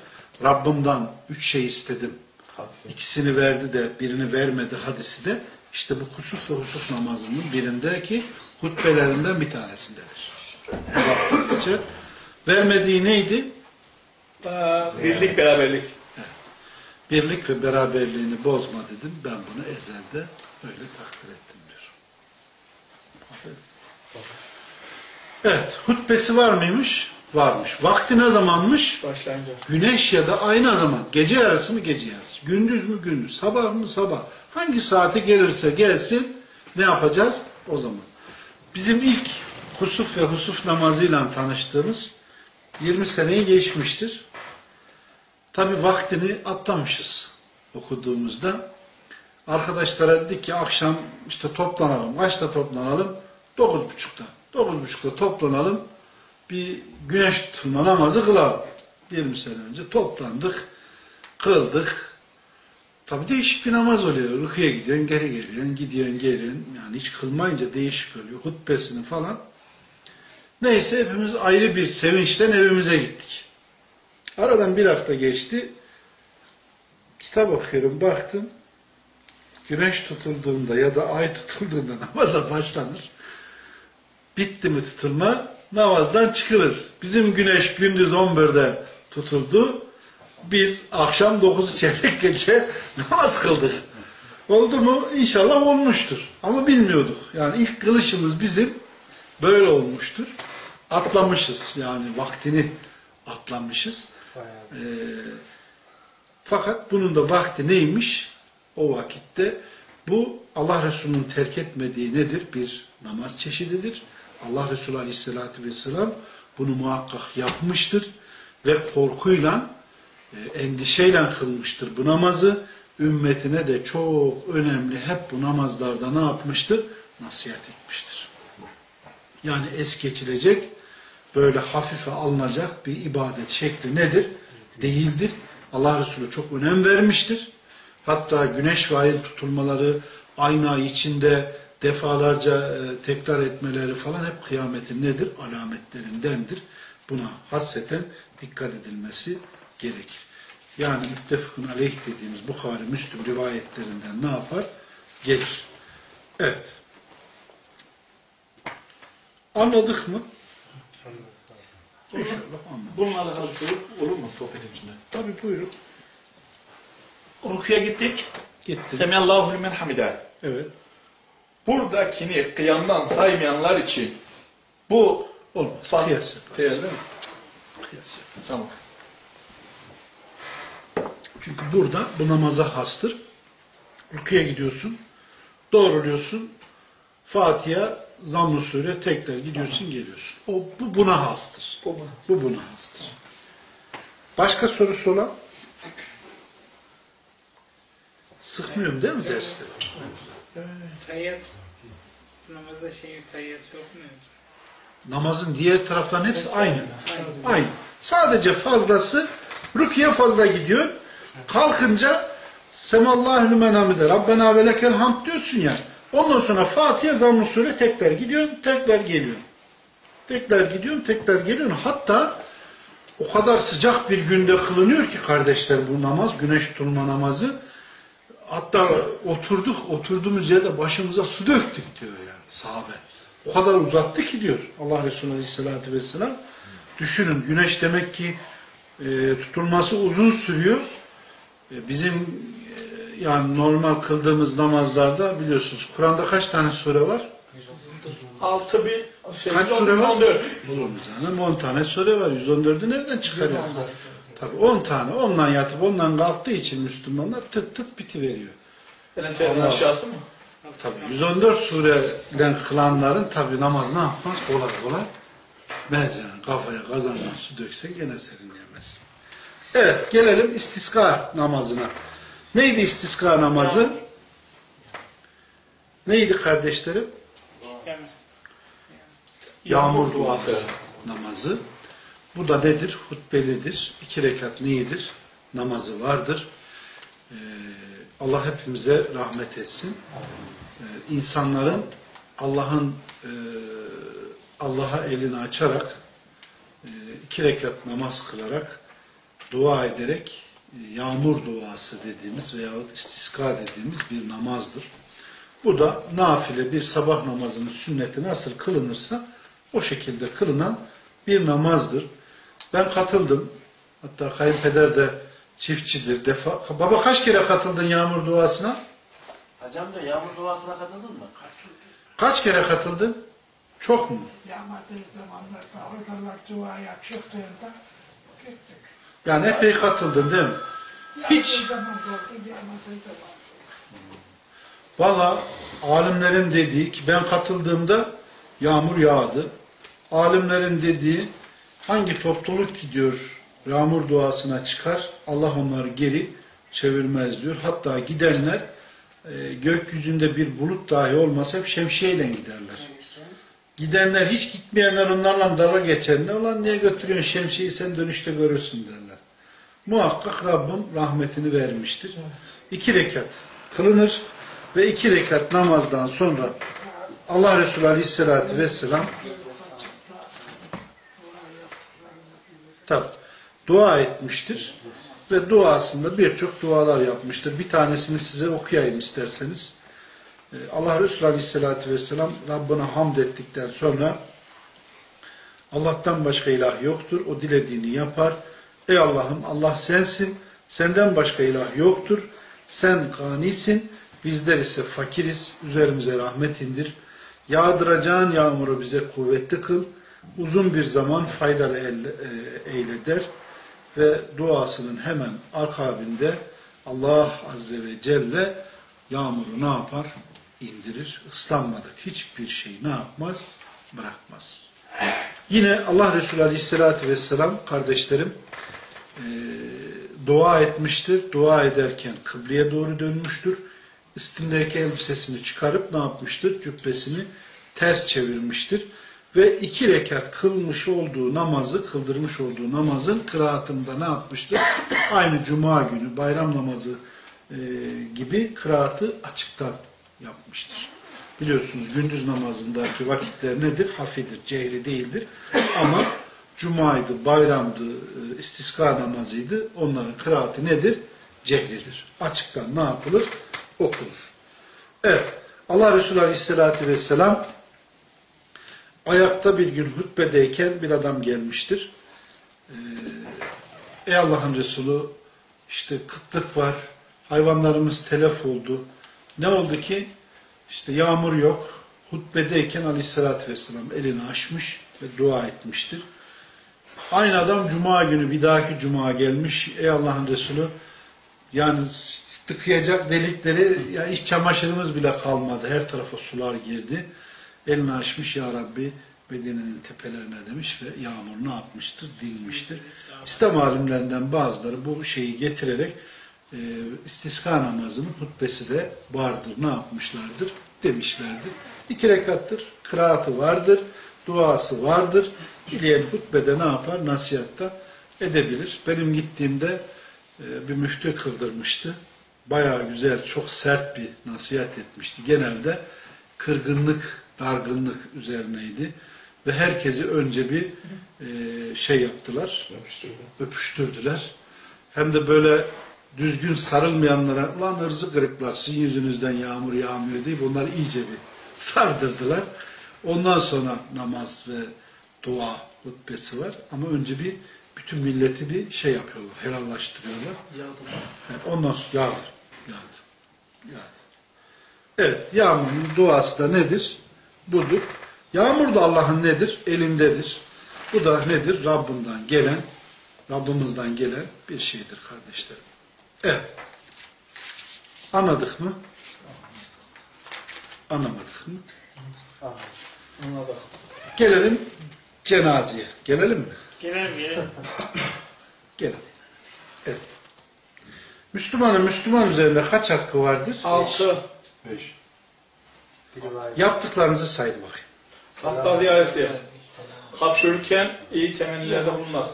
Rabbimden üç şey istedim. İkisini verdi de birini vermedi hadisi de işte bu kusuf ve husuf namazının birindeki hutbelerinden bir tanesindedir. Vermediği neydi? Birlik beraberlik. Birlik ve beraberliğini bozma dedim. Ben bunu ezelde öyle takdir ettim. Evet. Hutbesi var mıymış? Varmış. Vakti ne zamanmış? Başlayınca. Güneş ya da aynı zaman. Gece yarısı mı gece yarısı? Gündüz mü gündüz? Sabah mı sabah? Hangi saate gelirse gelsin ne yapacağız? O zaman. Bizim ilk husuf ve husuf namazıyla tanıştığımız 20 seneyi geçmiştir. Tabi vaktini atlamışız okuduğumuzda. Arkadaşlara dedik ki akşam işte toplanalım. Kaçta toplanalım? Dokuz buçukta. Dokuz buçukta toplanalım. Bir güneş tutulma namazı kılalım. 20 sene önce toplandık. Kıldık. Tabi değişik bir namaz oluyor. Rüküye gidiyorsun, geri geliyorsun, gidiyorsun, geliyorsun. Yani hiç kılmayınca değişik oluyor. Hutbesini falan. Neyse hepimiz ayrı bir sevinçten evimize gittik. Aradan bir hafta geçti. Kitap okuyorum, baktım. Güneş tutulduğunda ya da ay tutulduğunda [LAUGHS] namaza başlanır. Bitti mi tutulma? Namazdan çıkılır. Bizim güneş gündüz 11'de tutuldu. Biz akşam 9'u çeyrek geçe namaz kıldık. Oldu mu? İnşallah olmuştur. Ama bilmiyorduk. Yani ilk kılışımız bizim böyle olmuştur. Atlamışız. Yani vaktini atlamışız. Ee, fakat bunun da vakti neymiş? O vakitte bu Allah Resulü'nün terk etmediği nedir? Bir namaz çeşididir. Allah Resulü Aleyhisselatü Vesselam bunu muhakkak yapmıştır ve korkuyla, e, endişeyle kılmıştır bu namazı. Ümmetine de çok önemli hep bu namazlarda ne yapmıştır? Nasihat etmiştir. Yani es geçilecek, böyle hafife alınacak bir ibadet şekli nedir? Değildir. Allah Resulü çok önem vermiştir. Hatta güneş ve ayın tutulmaları aynı ay içinde defalarca e, tekrar etmeleri falan hep kıyametin nedir? Alametlerindendir. Buna hasreten dikkat edilmesi gerekir. Yani müttefıkın aleyh dediğimiz Bukhari, Müslüm rivayetlerinden ne yapar? Gelir. Evet. Anladık mı? Anladık. Bununla alakalı soru olur mu sohbetin içinde? Tabi buyurun. Rukiye gittik. Gitti. Semiyallahu limen hamide. Evet. Buradakini kıyamdan saymayanlar için bu Olmaz. Kıyas. Kıyas değil mi? Kıyas. Tamam. Çünkü burada bu namaza hastır. Rüküye gidiyorsun. Doğruluyorsun. Fatiha, zamm-ı sure tekrar gidiyorsun geliyorsun. O, bu buna hastır. Bu mu? Bu buna hastır. Başka sorusu olan? Sıkmıyorum değil mi derste? Tayyat. Namazda şey tayyat yok mu? Namazın diğer tarafların hepsi aynı. Aynı. Sadece fazlası rüküye fazla gidiyor. Kalkınca Semallahu lümen hamide Rabbena ve lekel hamd diyorsun ya. Ondan sonra Fatiha zamm-ı sure tekrar gidiyorsun, tekrar geliyorsun. Tekrar gidiyorsun, tekrar geliyorsun. Hatta o kadar sıcak bir günde kılınıyor ki kardeşler bu namaz, güneş tutulma namazı. Hatta oturduk, oturduğumuz yerde başımıza su döktük diyor yani sahabe. O kadar uzattı ki diyor Allah Resulü Aleyhisselatü Vesselam. Düşünün güneş demek ki e, tutulması uzun sürüyor. E, bizim e, yani normal kıldığımız namazlarda biliyorsunuz Kur'an'da kaç tane sure var? 6 bin şey, Kaç sure var? 14. Buluruz yani 10 tane sure var. 114'ü nereden çıkarıyor? Tabii 10 tane. Ondan yatıp ondan kalktığı için Müslümanlar tıt tıt bitiveriyor. Elementerin Allah. aşağısı mı? Tabii 114 sureden kılanların tabii namaz ne yapmaz? Kolay kolay. Yani kafaya kazandan su döksen gene serinleyemez. Evet gelelim istiska namazına. Neydi istiska namazı? Neydi kardeşlerim? Yağmur duası namazı. Bu da nedir? Hutbelidir. İki rekat neyidir? Namazı vardır. Ee, Allah hepimize rahmet etsin. Ee, insanların Allah'ın e, Allah'a elini açarak e, iki rekat namaz kılarak dua ederek e, yağmur duası dediğimiz veyahut istiska dediğimiz bir namazdır. Bu da nafile bir sabah namazının sünneti nasıl kılınırsa o şekilde kılınan bir namazdır. Ben katıldım. Hatta kayınpeder de çiftçidir. Defa, baba kaç kere katıldın yağmur duasına? Hocam da yağmur duasına katıldın mı? Kaç kere katıldın? Çok mu? Yağmadığı zamanlarda hocalar duaya çıktığında gittik. Yani epey katıldın değil mi? Hiç. Valla alimlerin dediği ki ben katıldığımda yağmur yağdı. Alimlerin dediği hangi topluluk gidiyor yağmur duasına çıkar Allah onları geri çevirmez diyor. Hatta gidenler e, gökyüzünde bir bulut dahi olmasa hep şemsiyeyle giderler. Gidenler hiç gitmeyenler onlarla dalga geçenler ulan niye götürüyorsun şemsiyeyi sen dönüşte görürsün derler. Muhakkak Rabbim rahmetini vermiştir. İki rekat kılınır ve iki rekat namazdan sonra Allah Resulü Aleyhisselatü Vesselam tabi dua etmiştir ve duasında birçok dualar yapmıştır. Bir tanesini size okuyayım isterseniz. Ee, Allah Resulü Aleyhisselatü Vesselam Rabbine hamd ettikten sonra Allah'tan başka ilah yoktur. O dilediğini yapar. Ey Allah'ım Allah sensin. Senden başka ilah yoktur. Sen ganisin. Bizler ise fakiriz. Üzerimize rahmet indir. Yağdıracağın yağmuru bize kuvvetli kıl. Uzun bir zaman faydalı e, eyle der. Ve duasının hemen akabinde Allah Azze ve Celle yağmuru ne yapar? indirir. Islanmadık hiçbir şey ne yapmaz? Bırakmaz. Yine Allah Resulü Aleyhisselatü Vesselam kardeşlerim e, dua etmiştir. Dua ederken kıbleye doğru dönmüştür. Üstündeki elbisesini çıkarıp ne yapmıştır? Cübbesini ters çevirmiştir. Ve iki rekat kılmış olduğu namazı, kıldırmış olduğu namazın kıraatında ne yapmıştır? [COUGHS] Aynı cuma günü bayram namazı e, gibi kıraatı açıktan yapmıştır. Biliyorsunuz gündüz namazındaki vakitler nedir? Hafidir, cehri değildir. Ama cumaydı, bayramdı, e, istiska namazıydı. Onların kıraati nedir? Cehridir. Açıktan ne yapılır? Okunur. Evet. Allah Resulü Aleyhisselatü Vesselam ayakta bir gün hutbedeyken bir adam gelmiştir. Ee, Ey Allah'ın Resulü işte kıtlık var, hayvanlarımız telef oldu. Ne oldu ki? İşte yağmur yok. Hutbedeyken Aleyhisselatü Vesselam elini açmış ve dua etmiştir. Aynı adam Cuma günü bir dahaki Cuma gelmiş. Ey Allah'ın Resulü yani tıkayacak delikleri ya iç çamaşırımız bile kalmadı. Her tarafa sular girdi. Elini açmış ya Rabbi Medine'nin tepelerine demiş ve yağmur ne yapmıştır? Dinmiştir. İslam alimlerinden bazıları bu şeyi getirerek e, istiska namazının hutbesi de vardır. Ne yapmışlardır? Demişlerdir. İki rekattır. Kıraatı vardır. Duası vardır. Dileyen hutbede ne yapar? Nasihatta edebilir. Benim gittiğimde e, bir müftü kıldırmıştı. Bayağı güzel, çok sert bir nasihat etmişti. Genelde kırgınlık, dargınlık üzerineydi. Ve herkesi önce bir e, şey yaptılar, öpüştürdüler. Hem de böyle düzgün sarılmayanlara ulan hırzı kırıklar sizin yüzünüzden yağmur yağmıyor diye bunları iyice bir sardırdılar. Ondan sonra namaz ve dua hutbesi var. Ama önce bir bütün milleti bir şey yapıyorlar, helallaştırıyorlar. Yani ondan sonra yağdır. Yağdır. Yağdır. Evet, yağmurun duası da nedir? Budur. Yağmur da Allah'ın nedir? Elindedir. Bu da nedir? Rabbimden gelen, Rabbimizden gelen bir şeydir kardeşlerim. Evet. Anladık mı? Anlamadık mı? Anladım. Gelelim cenazeye. Gelelim mi? Gelelim gelelim. [LAUGHS] Gelelim. Evet. Müslümanın Müslüman üzerinde kaç hakkı vardır? Altı. Beş. Yaptıklarınızı sayın bakayım. Hatta ziyareti. Hapşırırken iyi temennilerde bulunmak.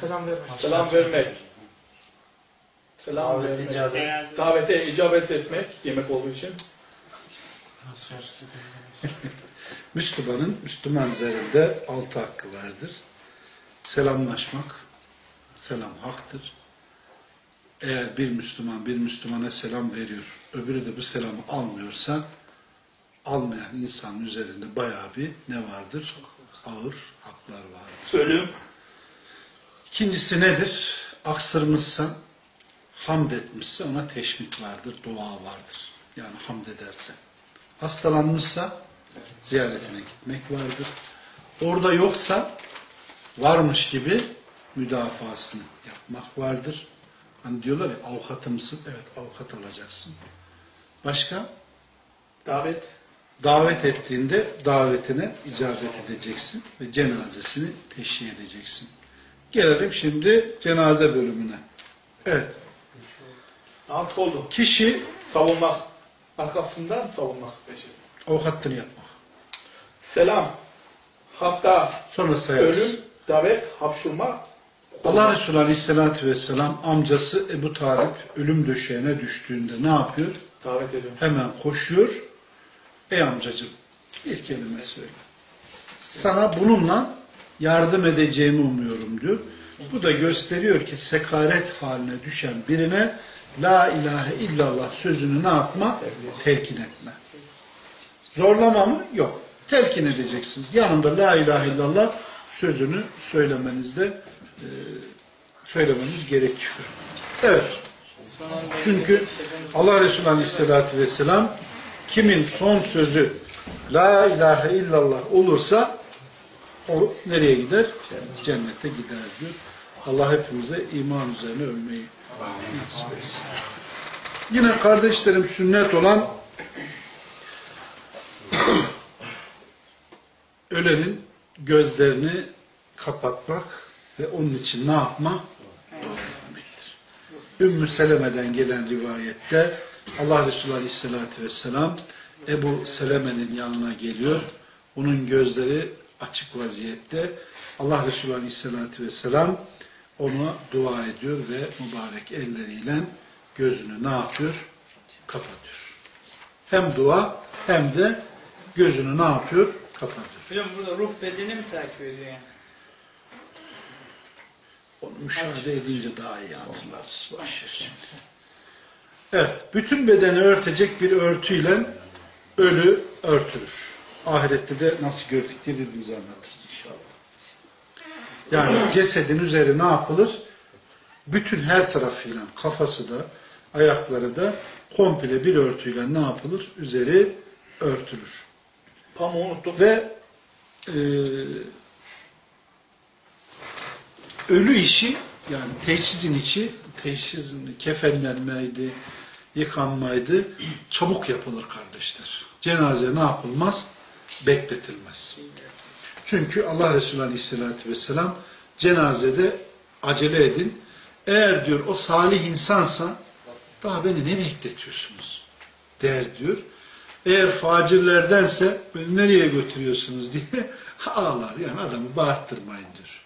Selam vermek. Selam vermek. Selam vermek. icabet. Davete icabet etmek yemek olduğu için. [LAUGHS] Müslümanın Müslüman üzerinde altı hakkı vardır. Selamlaşmak, selam haktır. Eğer bir Müslüman bir Müslümana selam veriyor, öbürü de bu selamı almıyorsa, almayan insanın üzerinde bayağı bir ne vardır? Ağır haklar vardır. Ölüm. İkincisi nedir? Aksırmışsa, hamd etmişse ona teşvik vardır, dua vardır. Yani hamd ederse. Hastalanmışsa ziyaretine gitmek vardır. Orada yoksa varmış gibi müdafasını yapmak vardır. Hani diyorlar ya avukatı mısın? Evet avukat olacaksın. Başka? Davet. Davet ettiğinde davetine icabet edeceksin ve cenazesini teşhir edeceksin. Gelelim şimdi cenaze bölümüne. Evet. Altı oldu. Kişi Savunmak. arkasından savunmak. Avukatlığını yapmak. Selam, hatta Sonra sayarız. ölüm, davet, hapşurma. Allah Resulü Aleyhisselatü Vesselam amcası Ebu Talip ölüm döşeğine düştüğünde ne yapıyor? Davet ediyorum. Hemen koşuyor. Ey amcacığım bir kelime söyle. Sana bununla yardım edeceğimi umuyorum diyor. Bu da gösteriyor ki sekaret haline düşen birine La ilahe illallah sözünü ne yapma? Telkin etme. Zorlama mı? Yok. Telkin edeceksiniz. Yanında La ilahe illallah sözünü söylemenizde e, söylemeniz gerekiyor. Evet. Çünkü Allah Resulü Aleyhisselatü Vesselam kimin son sözü La ilahe illallah olursa o nereye gider? Cennete gider diyor. Allah hepimize iman üzerine ölmeyi nasip etsin. Yine kardeşlerim sünnet olan [CLEARS THROAT] ölenin gözlerini kapatmak ve onun için ne yapma? Dua etmektir. Ümmü Seleme'den gelen rivayette Allah Resulü Aleyhisselatü Vesselam Ebu Seleme'nin yanına geliyor. Onun gözleri açık vaziyette. Allah Resulü Aleyhisselatü Vesselam ona dua ediyor ve mübarek elleriyle gözünü ne yapıyor? Kapatıyor. Hem dua hem de gözünü ne yapıyor? Kapatıyor. Hocam burada ruh bedeni mi takip ediyor yani? Onu müşahede edince daha iyi hatırlarız. Başlar. Evet, bütün bedeni örtecek bir örtüyle ölü örtülür. Ahirette de nasıl gördük diye birbirimize anlatırız inşallah. Yani cesedin üzeri ne yapılır? Bütün her tarafıyla, kafası da, ayakları da komple bir örtüyle ne yapılır? Üzeri örtülür. Pamuğu unuttum. Ve e, ölü işi yani teçhizin içi teçhizin kefenlenmeydi, yıkanmaydı. Çabuk yapılır kardeşler. Cenaze ne yapılmaz? Bekletilmez. Çünkü Allah Resulü Aleyhisselatü Vesselam cenazede acele edin. Eğer diyor o salih insansa daha beni ne bekletiyorsunuz? Der diyor. Eğer facirlerdense beni nereye götürüyorsunuz diye ağlar. Yani adamı bağırttırmayın diyor.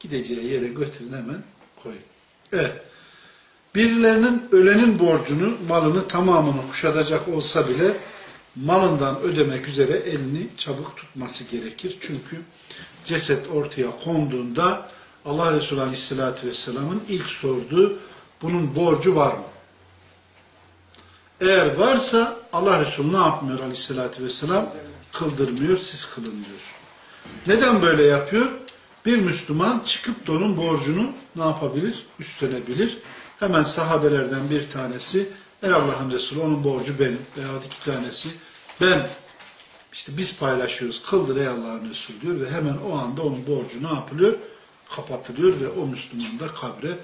Gideceği yere götürün hemen koyun. Evet. Birilerinin ölenin borcunu, malını tamamını kuşatacak olsa bile malından ödemek üzere elini çabuk tutması gerekir. Çünkü ceset ortaya konduğunda Allah Resulü Aleyhisselatü Vesselam'ın ilk sorduğu bunun borcu var mı? Eğer varsa Allah Resulü ne yapmıyor Aleyhisselatü Vesselam? Kıldırmıyor, siz kılın diyor. Neden böyle yapıyor? Bir Müslüman çıkıp da onun borcunu ne yapabilir? Üstlenebilir. Hemen sahabelerden bir tanesi Ey Allah'ın Resulü onun borcu benim veya iki tanesi ben işte biz paylaşıyoruz kıldır ey Allah'ın Resulü diyor ve hemen o anda onun borcu ne yapılıyor? Kapatılıyor ve o Müslüman da kabre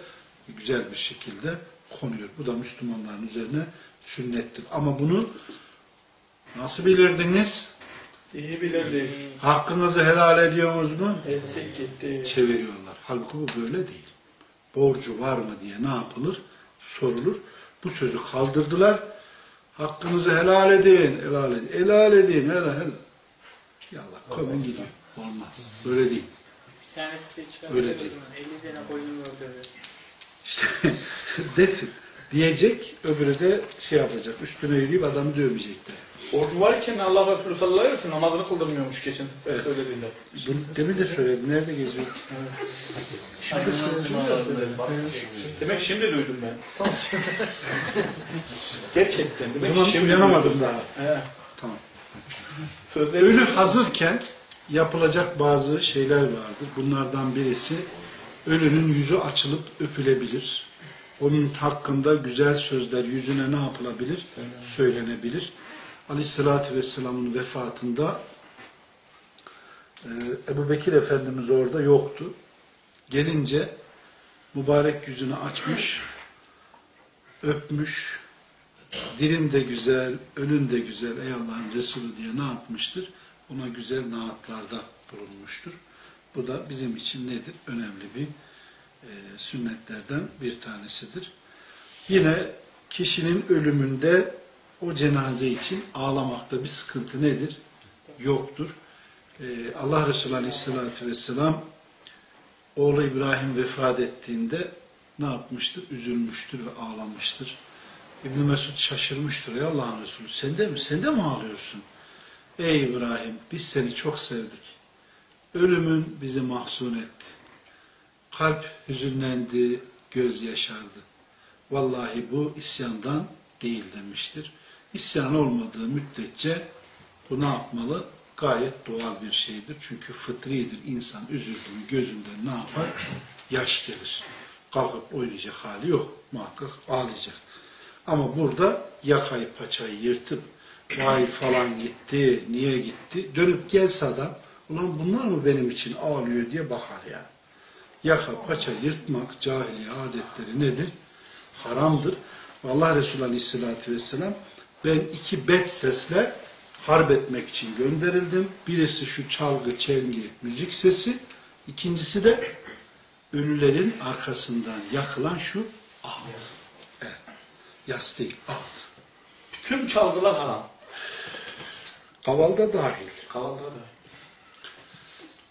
güzel bir şekilde konuyor. Bu da Müslümanların üzerine sünnettir. Ama bunu nasıl bilirdiniz? İyi bilirdik. Hakkınızı helal ediyorsunuz mu? Ettik gitti. Çeviriyorlar. Halbuki bu böyle değil. Borcu var mı diye ne yapılır? Sorulur. Bu sözü kaldırdılar. Hakkınızı helal edin, helal edin, helal edin, helal edin. Yallah koyun gidiyor. Olmaz. Böyle değil. Bir tanesi de. Öyle o değil. zaman 50 tane koyunu öldürür. İşte [LAUGHS] desin. Diyecek, öbürü de şey yapacak. Üstüne yürüyüp adamı dövmeyecekler. Borcu varken Allah Resulü sallallahu aleyhi ve sellem namazını kıldırmıyormuş geçen Evet. söylediğinde. Bunu demin de söyledim. Nerede geziyor? Şimdi söyledim. Demek şimdi duydum ben. Gerçekten. Demek zaman şimdi uyanamadım daha. He. Tamam. Sözleri Ölü hazırken yapılacak bazı şeyler vardır. Bunlardan birisi ölünün yüzü açılıp öpülebilir. Onun hakkında güzel sözler yüzüne ne yapılabilir? Söylenebilir. Aleyhissalatü Vesselam'ın vefatında e, Ebu Bekir Efendimiz orada yoktu. Gelince mübarek yüzünü açmış, öpmüş, dilin de güzel, önün de güzel ey Allah'ın Resulü diye ne yapmıştır? Ona güzel naatlarda bulunmuştur. Bu da bizim için nedir? Önemli bir e, sünnetlerden bir tanesidir. Yine kişinin ölümünde o cenaze için ağlamakta bir sıkıntı nedir? Yoktur. Ee, Allah Resulü Aleyhisselatü Vesselam oğlu İbrahim vefat ettiğinde ne yapmıştır? Üzülmüştür ve ağlamıştır. İbn Mesud şaşırmıştır. Ya Allah'ın Resulü sen de mi? Sen de mi ağlıyorsun? Ey İbrahim biz seni çok sevdik. Ölümün bizi mahzun etti. Kalp hüzünlendi, göz yaşardı. Vallahi bu isyandan değil demiştir. İsyan olmadığı müddetçe bu ne yapmalı? Gayet doğal bir şeydir. Çünkü fıtridir. İnsan üzüldü mü gözünden ne yapar? Yaş gelir. Kalkıp oynayacak hali yok. Muhakkak ağlayacak. Ama burada yakayı paçayı yırtıp vay falan gitti, niye gitti? Dönüp gelse adam, ulan bunlar mı benim için ağlıyor diye bakar yani. Yaka paça yırtmak, cahiliye adetleri nedir? Haramdır. Allah Resulü Aleyhisselatü Vesselam ben iki bet sesle harp etmek için gönderildim. Birisi şu çalgı, çengi, müzik sesi. ikincisi de ölülerin arkasından yakılan şu ağıt. Evet. Yastık, ağıt. Tüm çalgılar haram. Kavalda dahil. Kavalda da.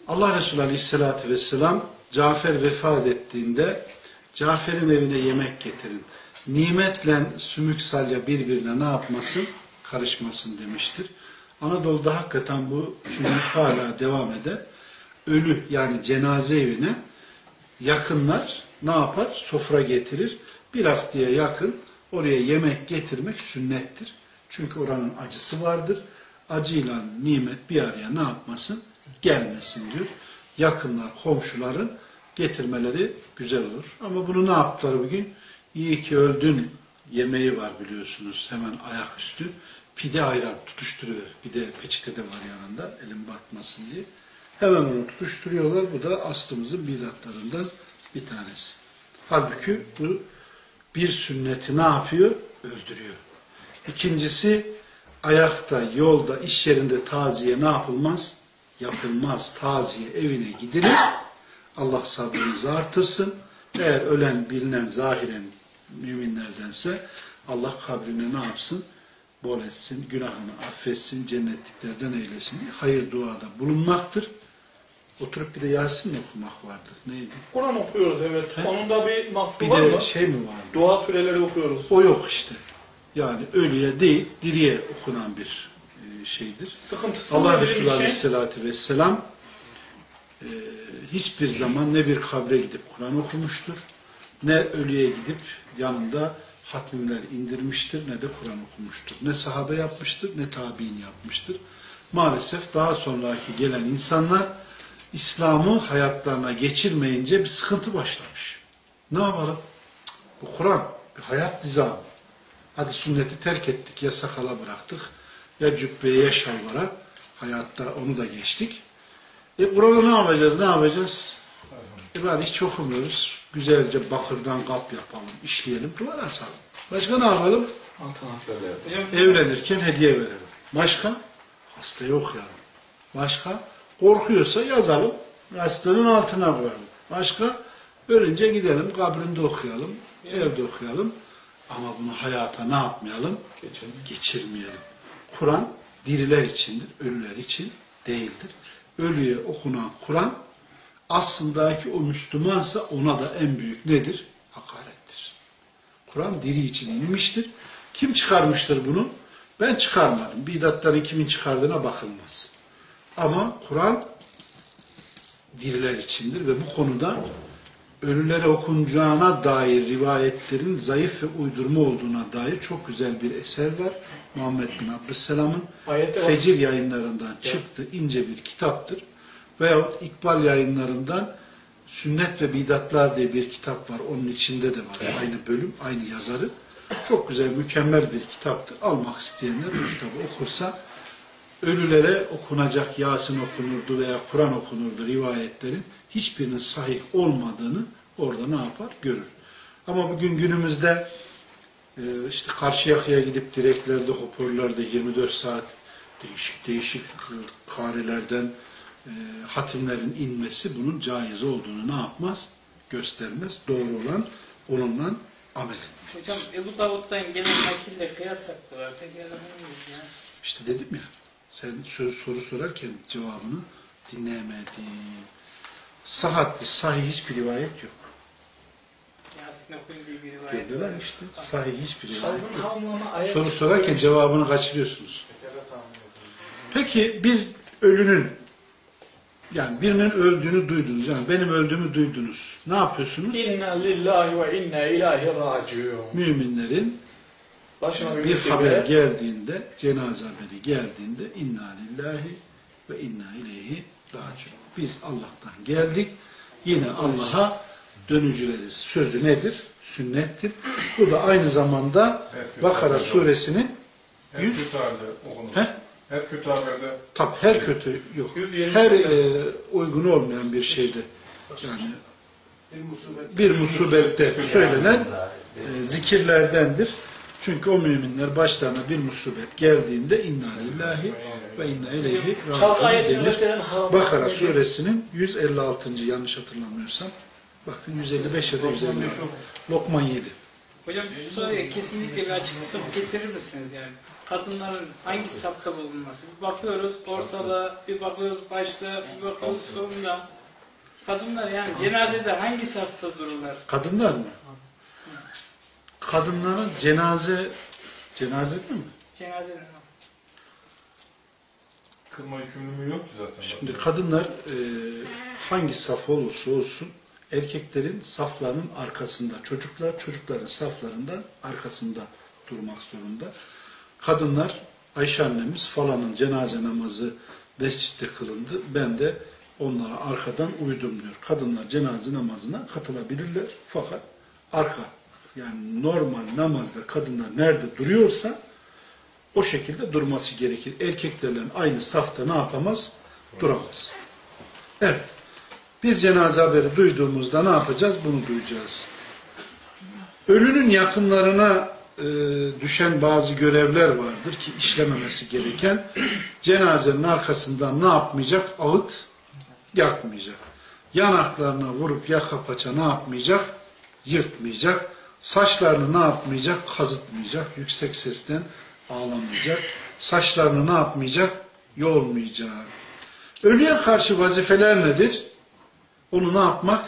Allah Resulü Aleyhisselatü Vesselam Cafer vefat ettiğinde Cafer'in evine yemek getirin. Nimetle sümük salya birbirine ne yapmasın? Karışmasın demiştir. Anadolu'da hakikaten bu sünnet hala devam eder. Ölü yani cenaze evine yakınlar ne yapar? Sofra getirir. Bir haftaya yakın oraya yemek getirmek sünnettir. Çünkü oranın acısı vardır. Acıyla nimet bir araya ne yapmasın? Gelmesin diyor. Yakınlar, komşuların getirmeleri güzel olur. Ama bunu ne yaptılar bugün? İyi ki öldün yemeği var biliyorsunuz hemen ayaküstü. Pide ayran tutuşturuyor. Bir de peçete de var yanında elim batmasın diye. Hemen onu tutuşturuyorlar. Bu da aslımızın bidatlarından bir tanesi. Halbuki bu bir sünneti ne yapıyor? Öldürüyor. İkincisi ayakta, yolda, iş yerinde taziye ne yapılmaz? Yapılmaz. Taziye evine gidilir. Allah sabrınızı artırsın. Eğer ölen bilinen zahiren müminlerdense Allah kabrini ne yapsın? Bol etsin, günahını affetsin, cennetliklerden eylesin diye hayır duada bulunmaktır. Oturup bir de Yasin okumak vardır. Neydi? Kur'an okuyoruz evet. He? Onun da bir maktu Bir var de mı? şey mi vardı? Dua süreleri okuyoruz. O yok işte. Yani ölüye değil, diriye okunan bir e, şeydir. Sıkıntısı Allah bir Resulü şey. Aleyhisselatü Vesselam e, hiçbir zaman ne bir kabre gidip Kur'an okumuştur, ne ölüye gidip yanında hatmimler indirmiştir, ne de Kur'an okumuştur. Ne sahabe yapmıştır, ne tabi'in yapmıştır. Maalesef daha sonraki gelen insanlar İslam'ı hayatlarına geçirmeyince bir sıkıntı başlamış. Ne yapalım? Bu Kur'an bir hayat nizamı. Hadi sünneti terk ettik, ya sakala bıraktık, ya cübbeye, ya şalvara. Hayatta onu da geçtik. E Kur'an'ı ne yapacağız, ne yapacağız? E bari hiç okumuyoruz. Güzelce bakırdan kap yapalım, işleyelim, duvara asalım. Başka ne yapalım? Söyleyelim. Hocam Evlenirken hediye verelim. Başka? Hasta yok yani. Başka? Korkuyorsa yazalım, yastığının altına koyalım. Başka? Ölünce gidelim, kabrinde okuyalım, evde okuyalım. Ama bunu hayata ne yapmayalım? Geçelim. Geçirmeyelim. Kur'an diriler içindir, ölüler için değildir. Ölüye okunan Kur'an aslındaki o Müslümansa ona da en büyük nedir? Hakarettir. Kur'an diri için inmiştir. Kim çıkarmıştır bunu? Ben çıkarmadım. Bidatları kimin çıkardığına bakılmaz. Ama Kur'an diriler içindir ve bu konuda ölülere okunacağına dair rivayetlerin zayıf ve uydurma olduğuna dair çok güzel bir eser var. Muhammed bin Abdüsselam'ın. Fecir yayınlarından çıktı ince bir kitaptır. Veyahut İkbal yayınlarından Sünnet ve Bidatlar diye bir kitap var. Onun içinde de var. Aynı bölüm, aynı yazarı. Çok güzel, mükemmel bir kitaptır. Almak isteyenler bu kitabı okursa ölülere okunacak Yasin okunurdu veya Kur'an okunurdu rivayetlerin hiçbirinin sahih olmadığını orada ne yapar? Görür. Ama bugün günümüzde e, işte Karşıyaka'ya gidip direklerde, hoparlörlerde 24 saat değişik değişik karelerden e, hatimlerin inmesi bunun caiz olduğunu ne yapmaz? Göstermez. Doğru olan onunla amel etmek. Hocam Ebu Davud'dan gelen nakille kıyas hakkı var. Tek yazamayız ya. İşte dedim ya, sen söz, soru sorarken cevabını dinleyemedin. Sahatli, sahih hiçbir rivayet yok. Var. işte, sahih hiçbir rivayet yok. Soru sorarken cevabını kaçırıyorsunuz. Peki bir ölünün, yani birinin öldüğünü duydunuz, yani benim öldüğümü duydunuz. Ne yapıyorsunuz? İnna lillahi ve inna ilahi raciun. Müminlerin Başına bir, bir haber geldiğinde, cenaze haberi geldiğinde inna lillahi ve inna ileyhi raciun. Biz Allah'tan geldik, yine Allah'a dönücüleriz. Sözü nedir? Sünnettir. Bu da aynı zamanda Bakara suresinin Her Yüz- Her kötü haberde Tabi her kötü yok. 120 Her e, uygun olmayan bir şeyde yani bir musibette söylenen e, zikirlerdendir. Çünkü o müminler başlarına bir musibet geldiğinde inna lillahi ve inna ileyhi ayetini denir. Bakara suresinin 156. yanlış hatırlamıyorsam. Bakın 155 ya da 156. Lokman 7. Hocam şu soruya kesinlikle bir açıklık getirir misiniz yani? Kadınların hangi safta bulunması? Bir bakıyoruz ortada, bir bakıyoruz başta, bir bakıyoruz sonunda. Kadınlar yani cenazede hangi safta dururlar? Kadınlar mı? Kadınların cenaze cenaze değil mi? Cenazede nasıl? kılma yükümlülüğü yok ki zaten. Şimdi kadınlar e, hangi saf olursa olsun erkeklerin saflarının arkasında, çocuklar çocukların saflarında arkasında durmak zorunda. Kadınlar Ayşe annemiz falanın cenaze namazı mescitte kılındı. Ben de onlara arkadan uydum diyor. Kadınlar cenaze namazına katılabilirler. Fakat arka yani normal namazda kadınlar nerede duruyorsa o şekilde durması gerekir. Erkeklerle aynı safta ne yapamaz? Duramaz. Evet. Bir cenaze haberi duyduğumuzda ne yapacağız? Bunu duyacağız. Ölünün yakınlarına e, düşen bazı görevler vardır ki işlememesi gereken. [CLEARS THROAT] Cenazenin arkasından ne yapmayacak? Ağıt yakmayacak. Yanaklarına vurup yaka paça ne yapmayacak? Yırtmayacak. Saçlarını ne yapmayacak? Kazıtmayacak. Yüksek sesten ağlamayacak. Saçlarını ne yapmayacak? Yolmayacak. Ölüye karşı vazifeler nedir? Onu ne yapmak?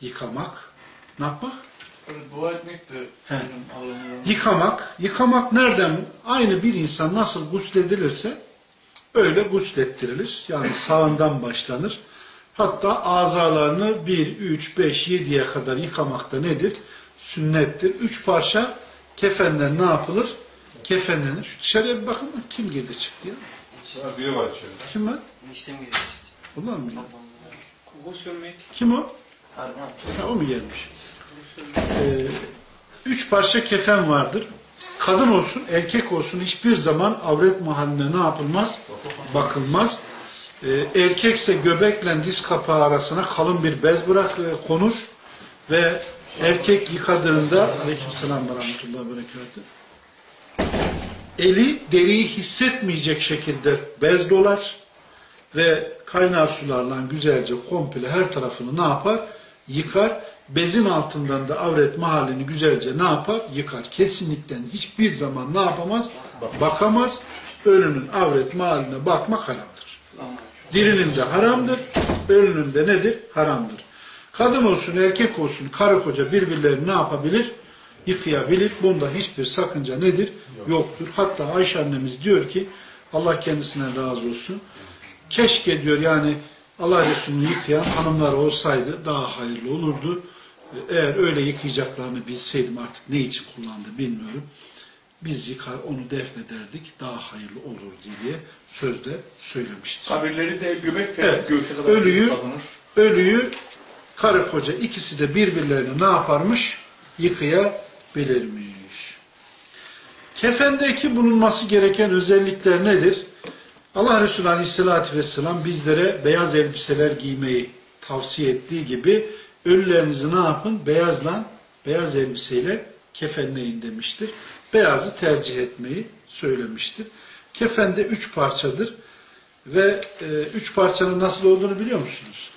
Yıkamak. Ne yapmak? Dua etmek de benim Allah'ım. Yıkamak. Yıkamak nereden? Aynı bir insan nasıl gusledilirse öyle guslettirilir. Yani sağından başlanır. Hatta azalarını 1, 3, 5, 7'ye kadar yıkamakta nedir? Sünnettir. Üç parça kefenden ne yapılır? Kefenlenir. Şu dışarıya bir bakın mı? Kim girdi çıktı ya? Var, biri var içeride. Kim var? İşte mi gidiyor? Onlar mı? Sürmek, Kim o? Harman. Ha, o mu gelmiş? Ee, üç parça kefen vardır. Kadın olsun, erkek olsun hiçbir zaman avret mahalline ne yapılmaz? Bakılmaz. Ee, erkekse göbekle diz kapağı arasına kalın bir bez bırak e, konur ve erkek yıkadığında ve ve eli deriyi hissetmeyecek şekilde bez dolar ve kaynar sularla güzelce komple her tarafını ne yapar? Yıkar. Bezin altından da avret mahallini güzelce ne yapar? Yıkar. Kesinlikle hiçbir zaman ne yapamaz? Bakamaz. Ölünün avret mahalline bakmak haramdır. Dirinin de haramdır. Ölünün de nedir? Haramdır. Kadın olsun erkek olsun karı koca birbirlerini ne yapabilir? Yıkayabilir. Bunda hiçbir sakınca nedir? Yoktur. Hatta Ayşe annemiz diyor ki Allah kendisine razı olsun. Keşke diyor yani Allah Resulü'nü yıkayan hanımlar olsaydı daha hayırlı olurdu. Eğer öyle yıkayacaklarını bilseydim artık ne için kullandı bilmiyorum. Biz yıkar onu defnederdik daha hayırlı olur diye sözde söylemiştir. Kabirleri de göbek ve Evet. göğüse kadar Ölüyü, ölüyü karı koca ikisi de birbirlerini ne yaparmış? Yıkayabilirmiş. Kefendeki bulunması gereken özellikler nedir? Allah Resulü Aleyhisselatü Vesselam bizlere beyaz elbiseler giymeyi tavsiye ettiği gibi ölülerinizi ne yapın? Beyazla, beyaz elbiseyle kefenleyin demiştir. Beyazı tercih etmeyi söylemiştir. Kefende üç parçadır. Ve e, üç parçanın nasıl olduğunu biliyor musunuz?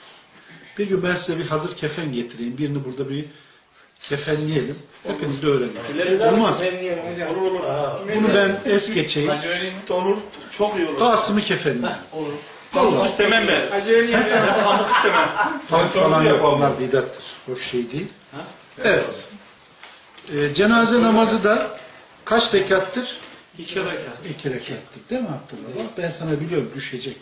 Bir gün ben size bir hazır kefen getireyim. Birini burada bir Kefenleyelim. Hepiniz de öğrenin. Olmaz. Olur olur. Bunu ben es geçeyim. Olur. Çok iyi olur. Kasım'ı kefenle. Olur. Pamuk istemem ben. Acele Ben pamuk istemem. Tam falan yok. Onlar bidattır. Hoş şey değil. Evet. Ee, cenaze namazı da kaç rekattır? İki rekat. İki rekattır. Değil mi Abdullah? Ben sana biliyorum düşecek.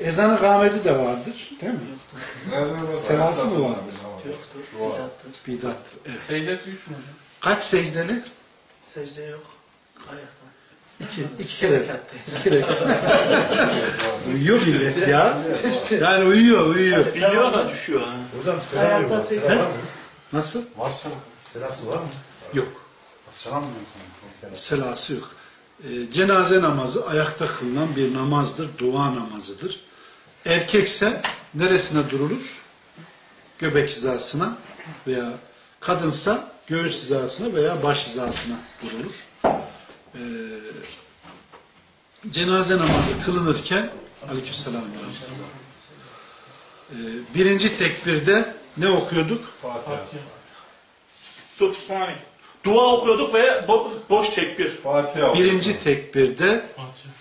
Ezanı kâmeti de vardır. Değil mi? Selası mı vardır? Bidat. Evet. Secdesi üç mü? Kaç secdeli? Secde yok. Ayakta. İki, iki kere. İki rekat. [LAUGHS] uyuyor millet ya. Yani uyuyor, uyuyor. Biliyor da düşüyor. ha. Hocam selam yok. He? Nasıl? Varsa selası var mı? Yok. Selam mı? Selası yok. Ee, cenaze namazı ayakta kılınan bir namazdır. Dua namazıdır. Erkekse neresine durulur? Göbek hizasına veya kadınsa göğüs hizasına veya baş hizasına durulur. Ee, cenaze namazı kılınırken aleykümselam. Ee, birinci tekbirde ne okuyorduk? Fatiha. Subhanik. Dua okuyorduk ve bo- boş tekbir. Fatiha. Birinci tekbirde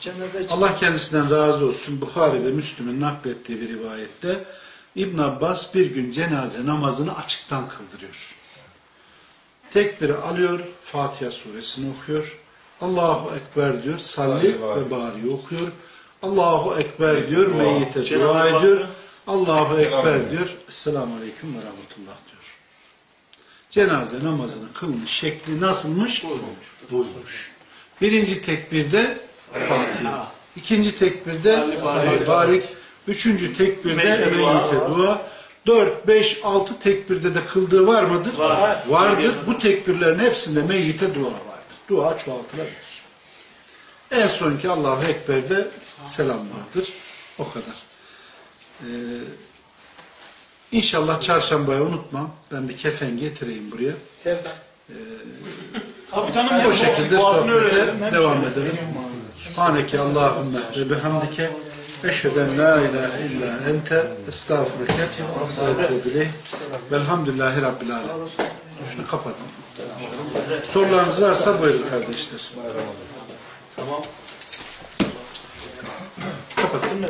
Cenaze için Allah kendisinden razı olsun. Bukhari ve Müslüm'ün naklettiği bir rivayette İbn Abbas bir gün cenaze namazını açıktan kıldırıyor. Tekbiri alıyor, Fatiha suresini okuyor. Allahu Ekber diyor, salli ve bari okuyor. Allahu Ekber diyor, meyyite dua ediyor. Allahu Ekber diyor, Esselamu Aleyküm ve Rahmetullah diyor. Cenaze namazını kılmış şekli nasılmış? Buymuş. Birinci tekbirde Fatiha. İkinci tekbirde Barik. Üçüncü tekbirde. Meyyite dua. Dört, beş, altı tekbirde de kıldığı var mıdır? Var. Vardır. Bu tekbirlerin hepsinde meyyite dua vardır. Dua çoğaltılabilir. En sonki Allahu Ekber'de selam vardır. O kadar. Ee, inşallah çarşambaya unutmam. Ben bir kefen getireyim buraya. Serdar. Tabii canım. O şekilde sohbete devam edelim. Subhaneke Allahümme ve bihamdike eşheden la ilahe illa ente estağfurike ve. Velhamdülillahi Rabbil alemin. Şunu kapatın. Sorularınız varsa buyurun kardeşler. Tamam. Kapatın.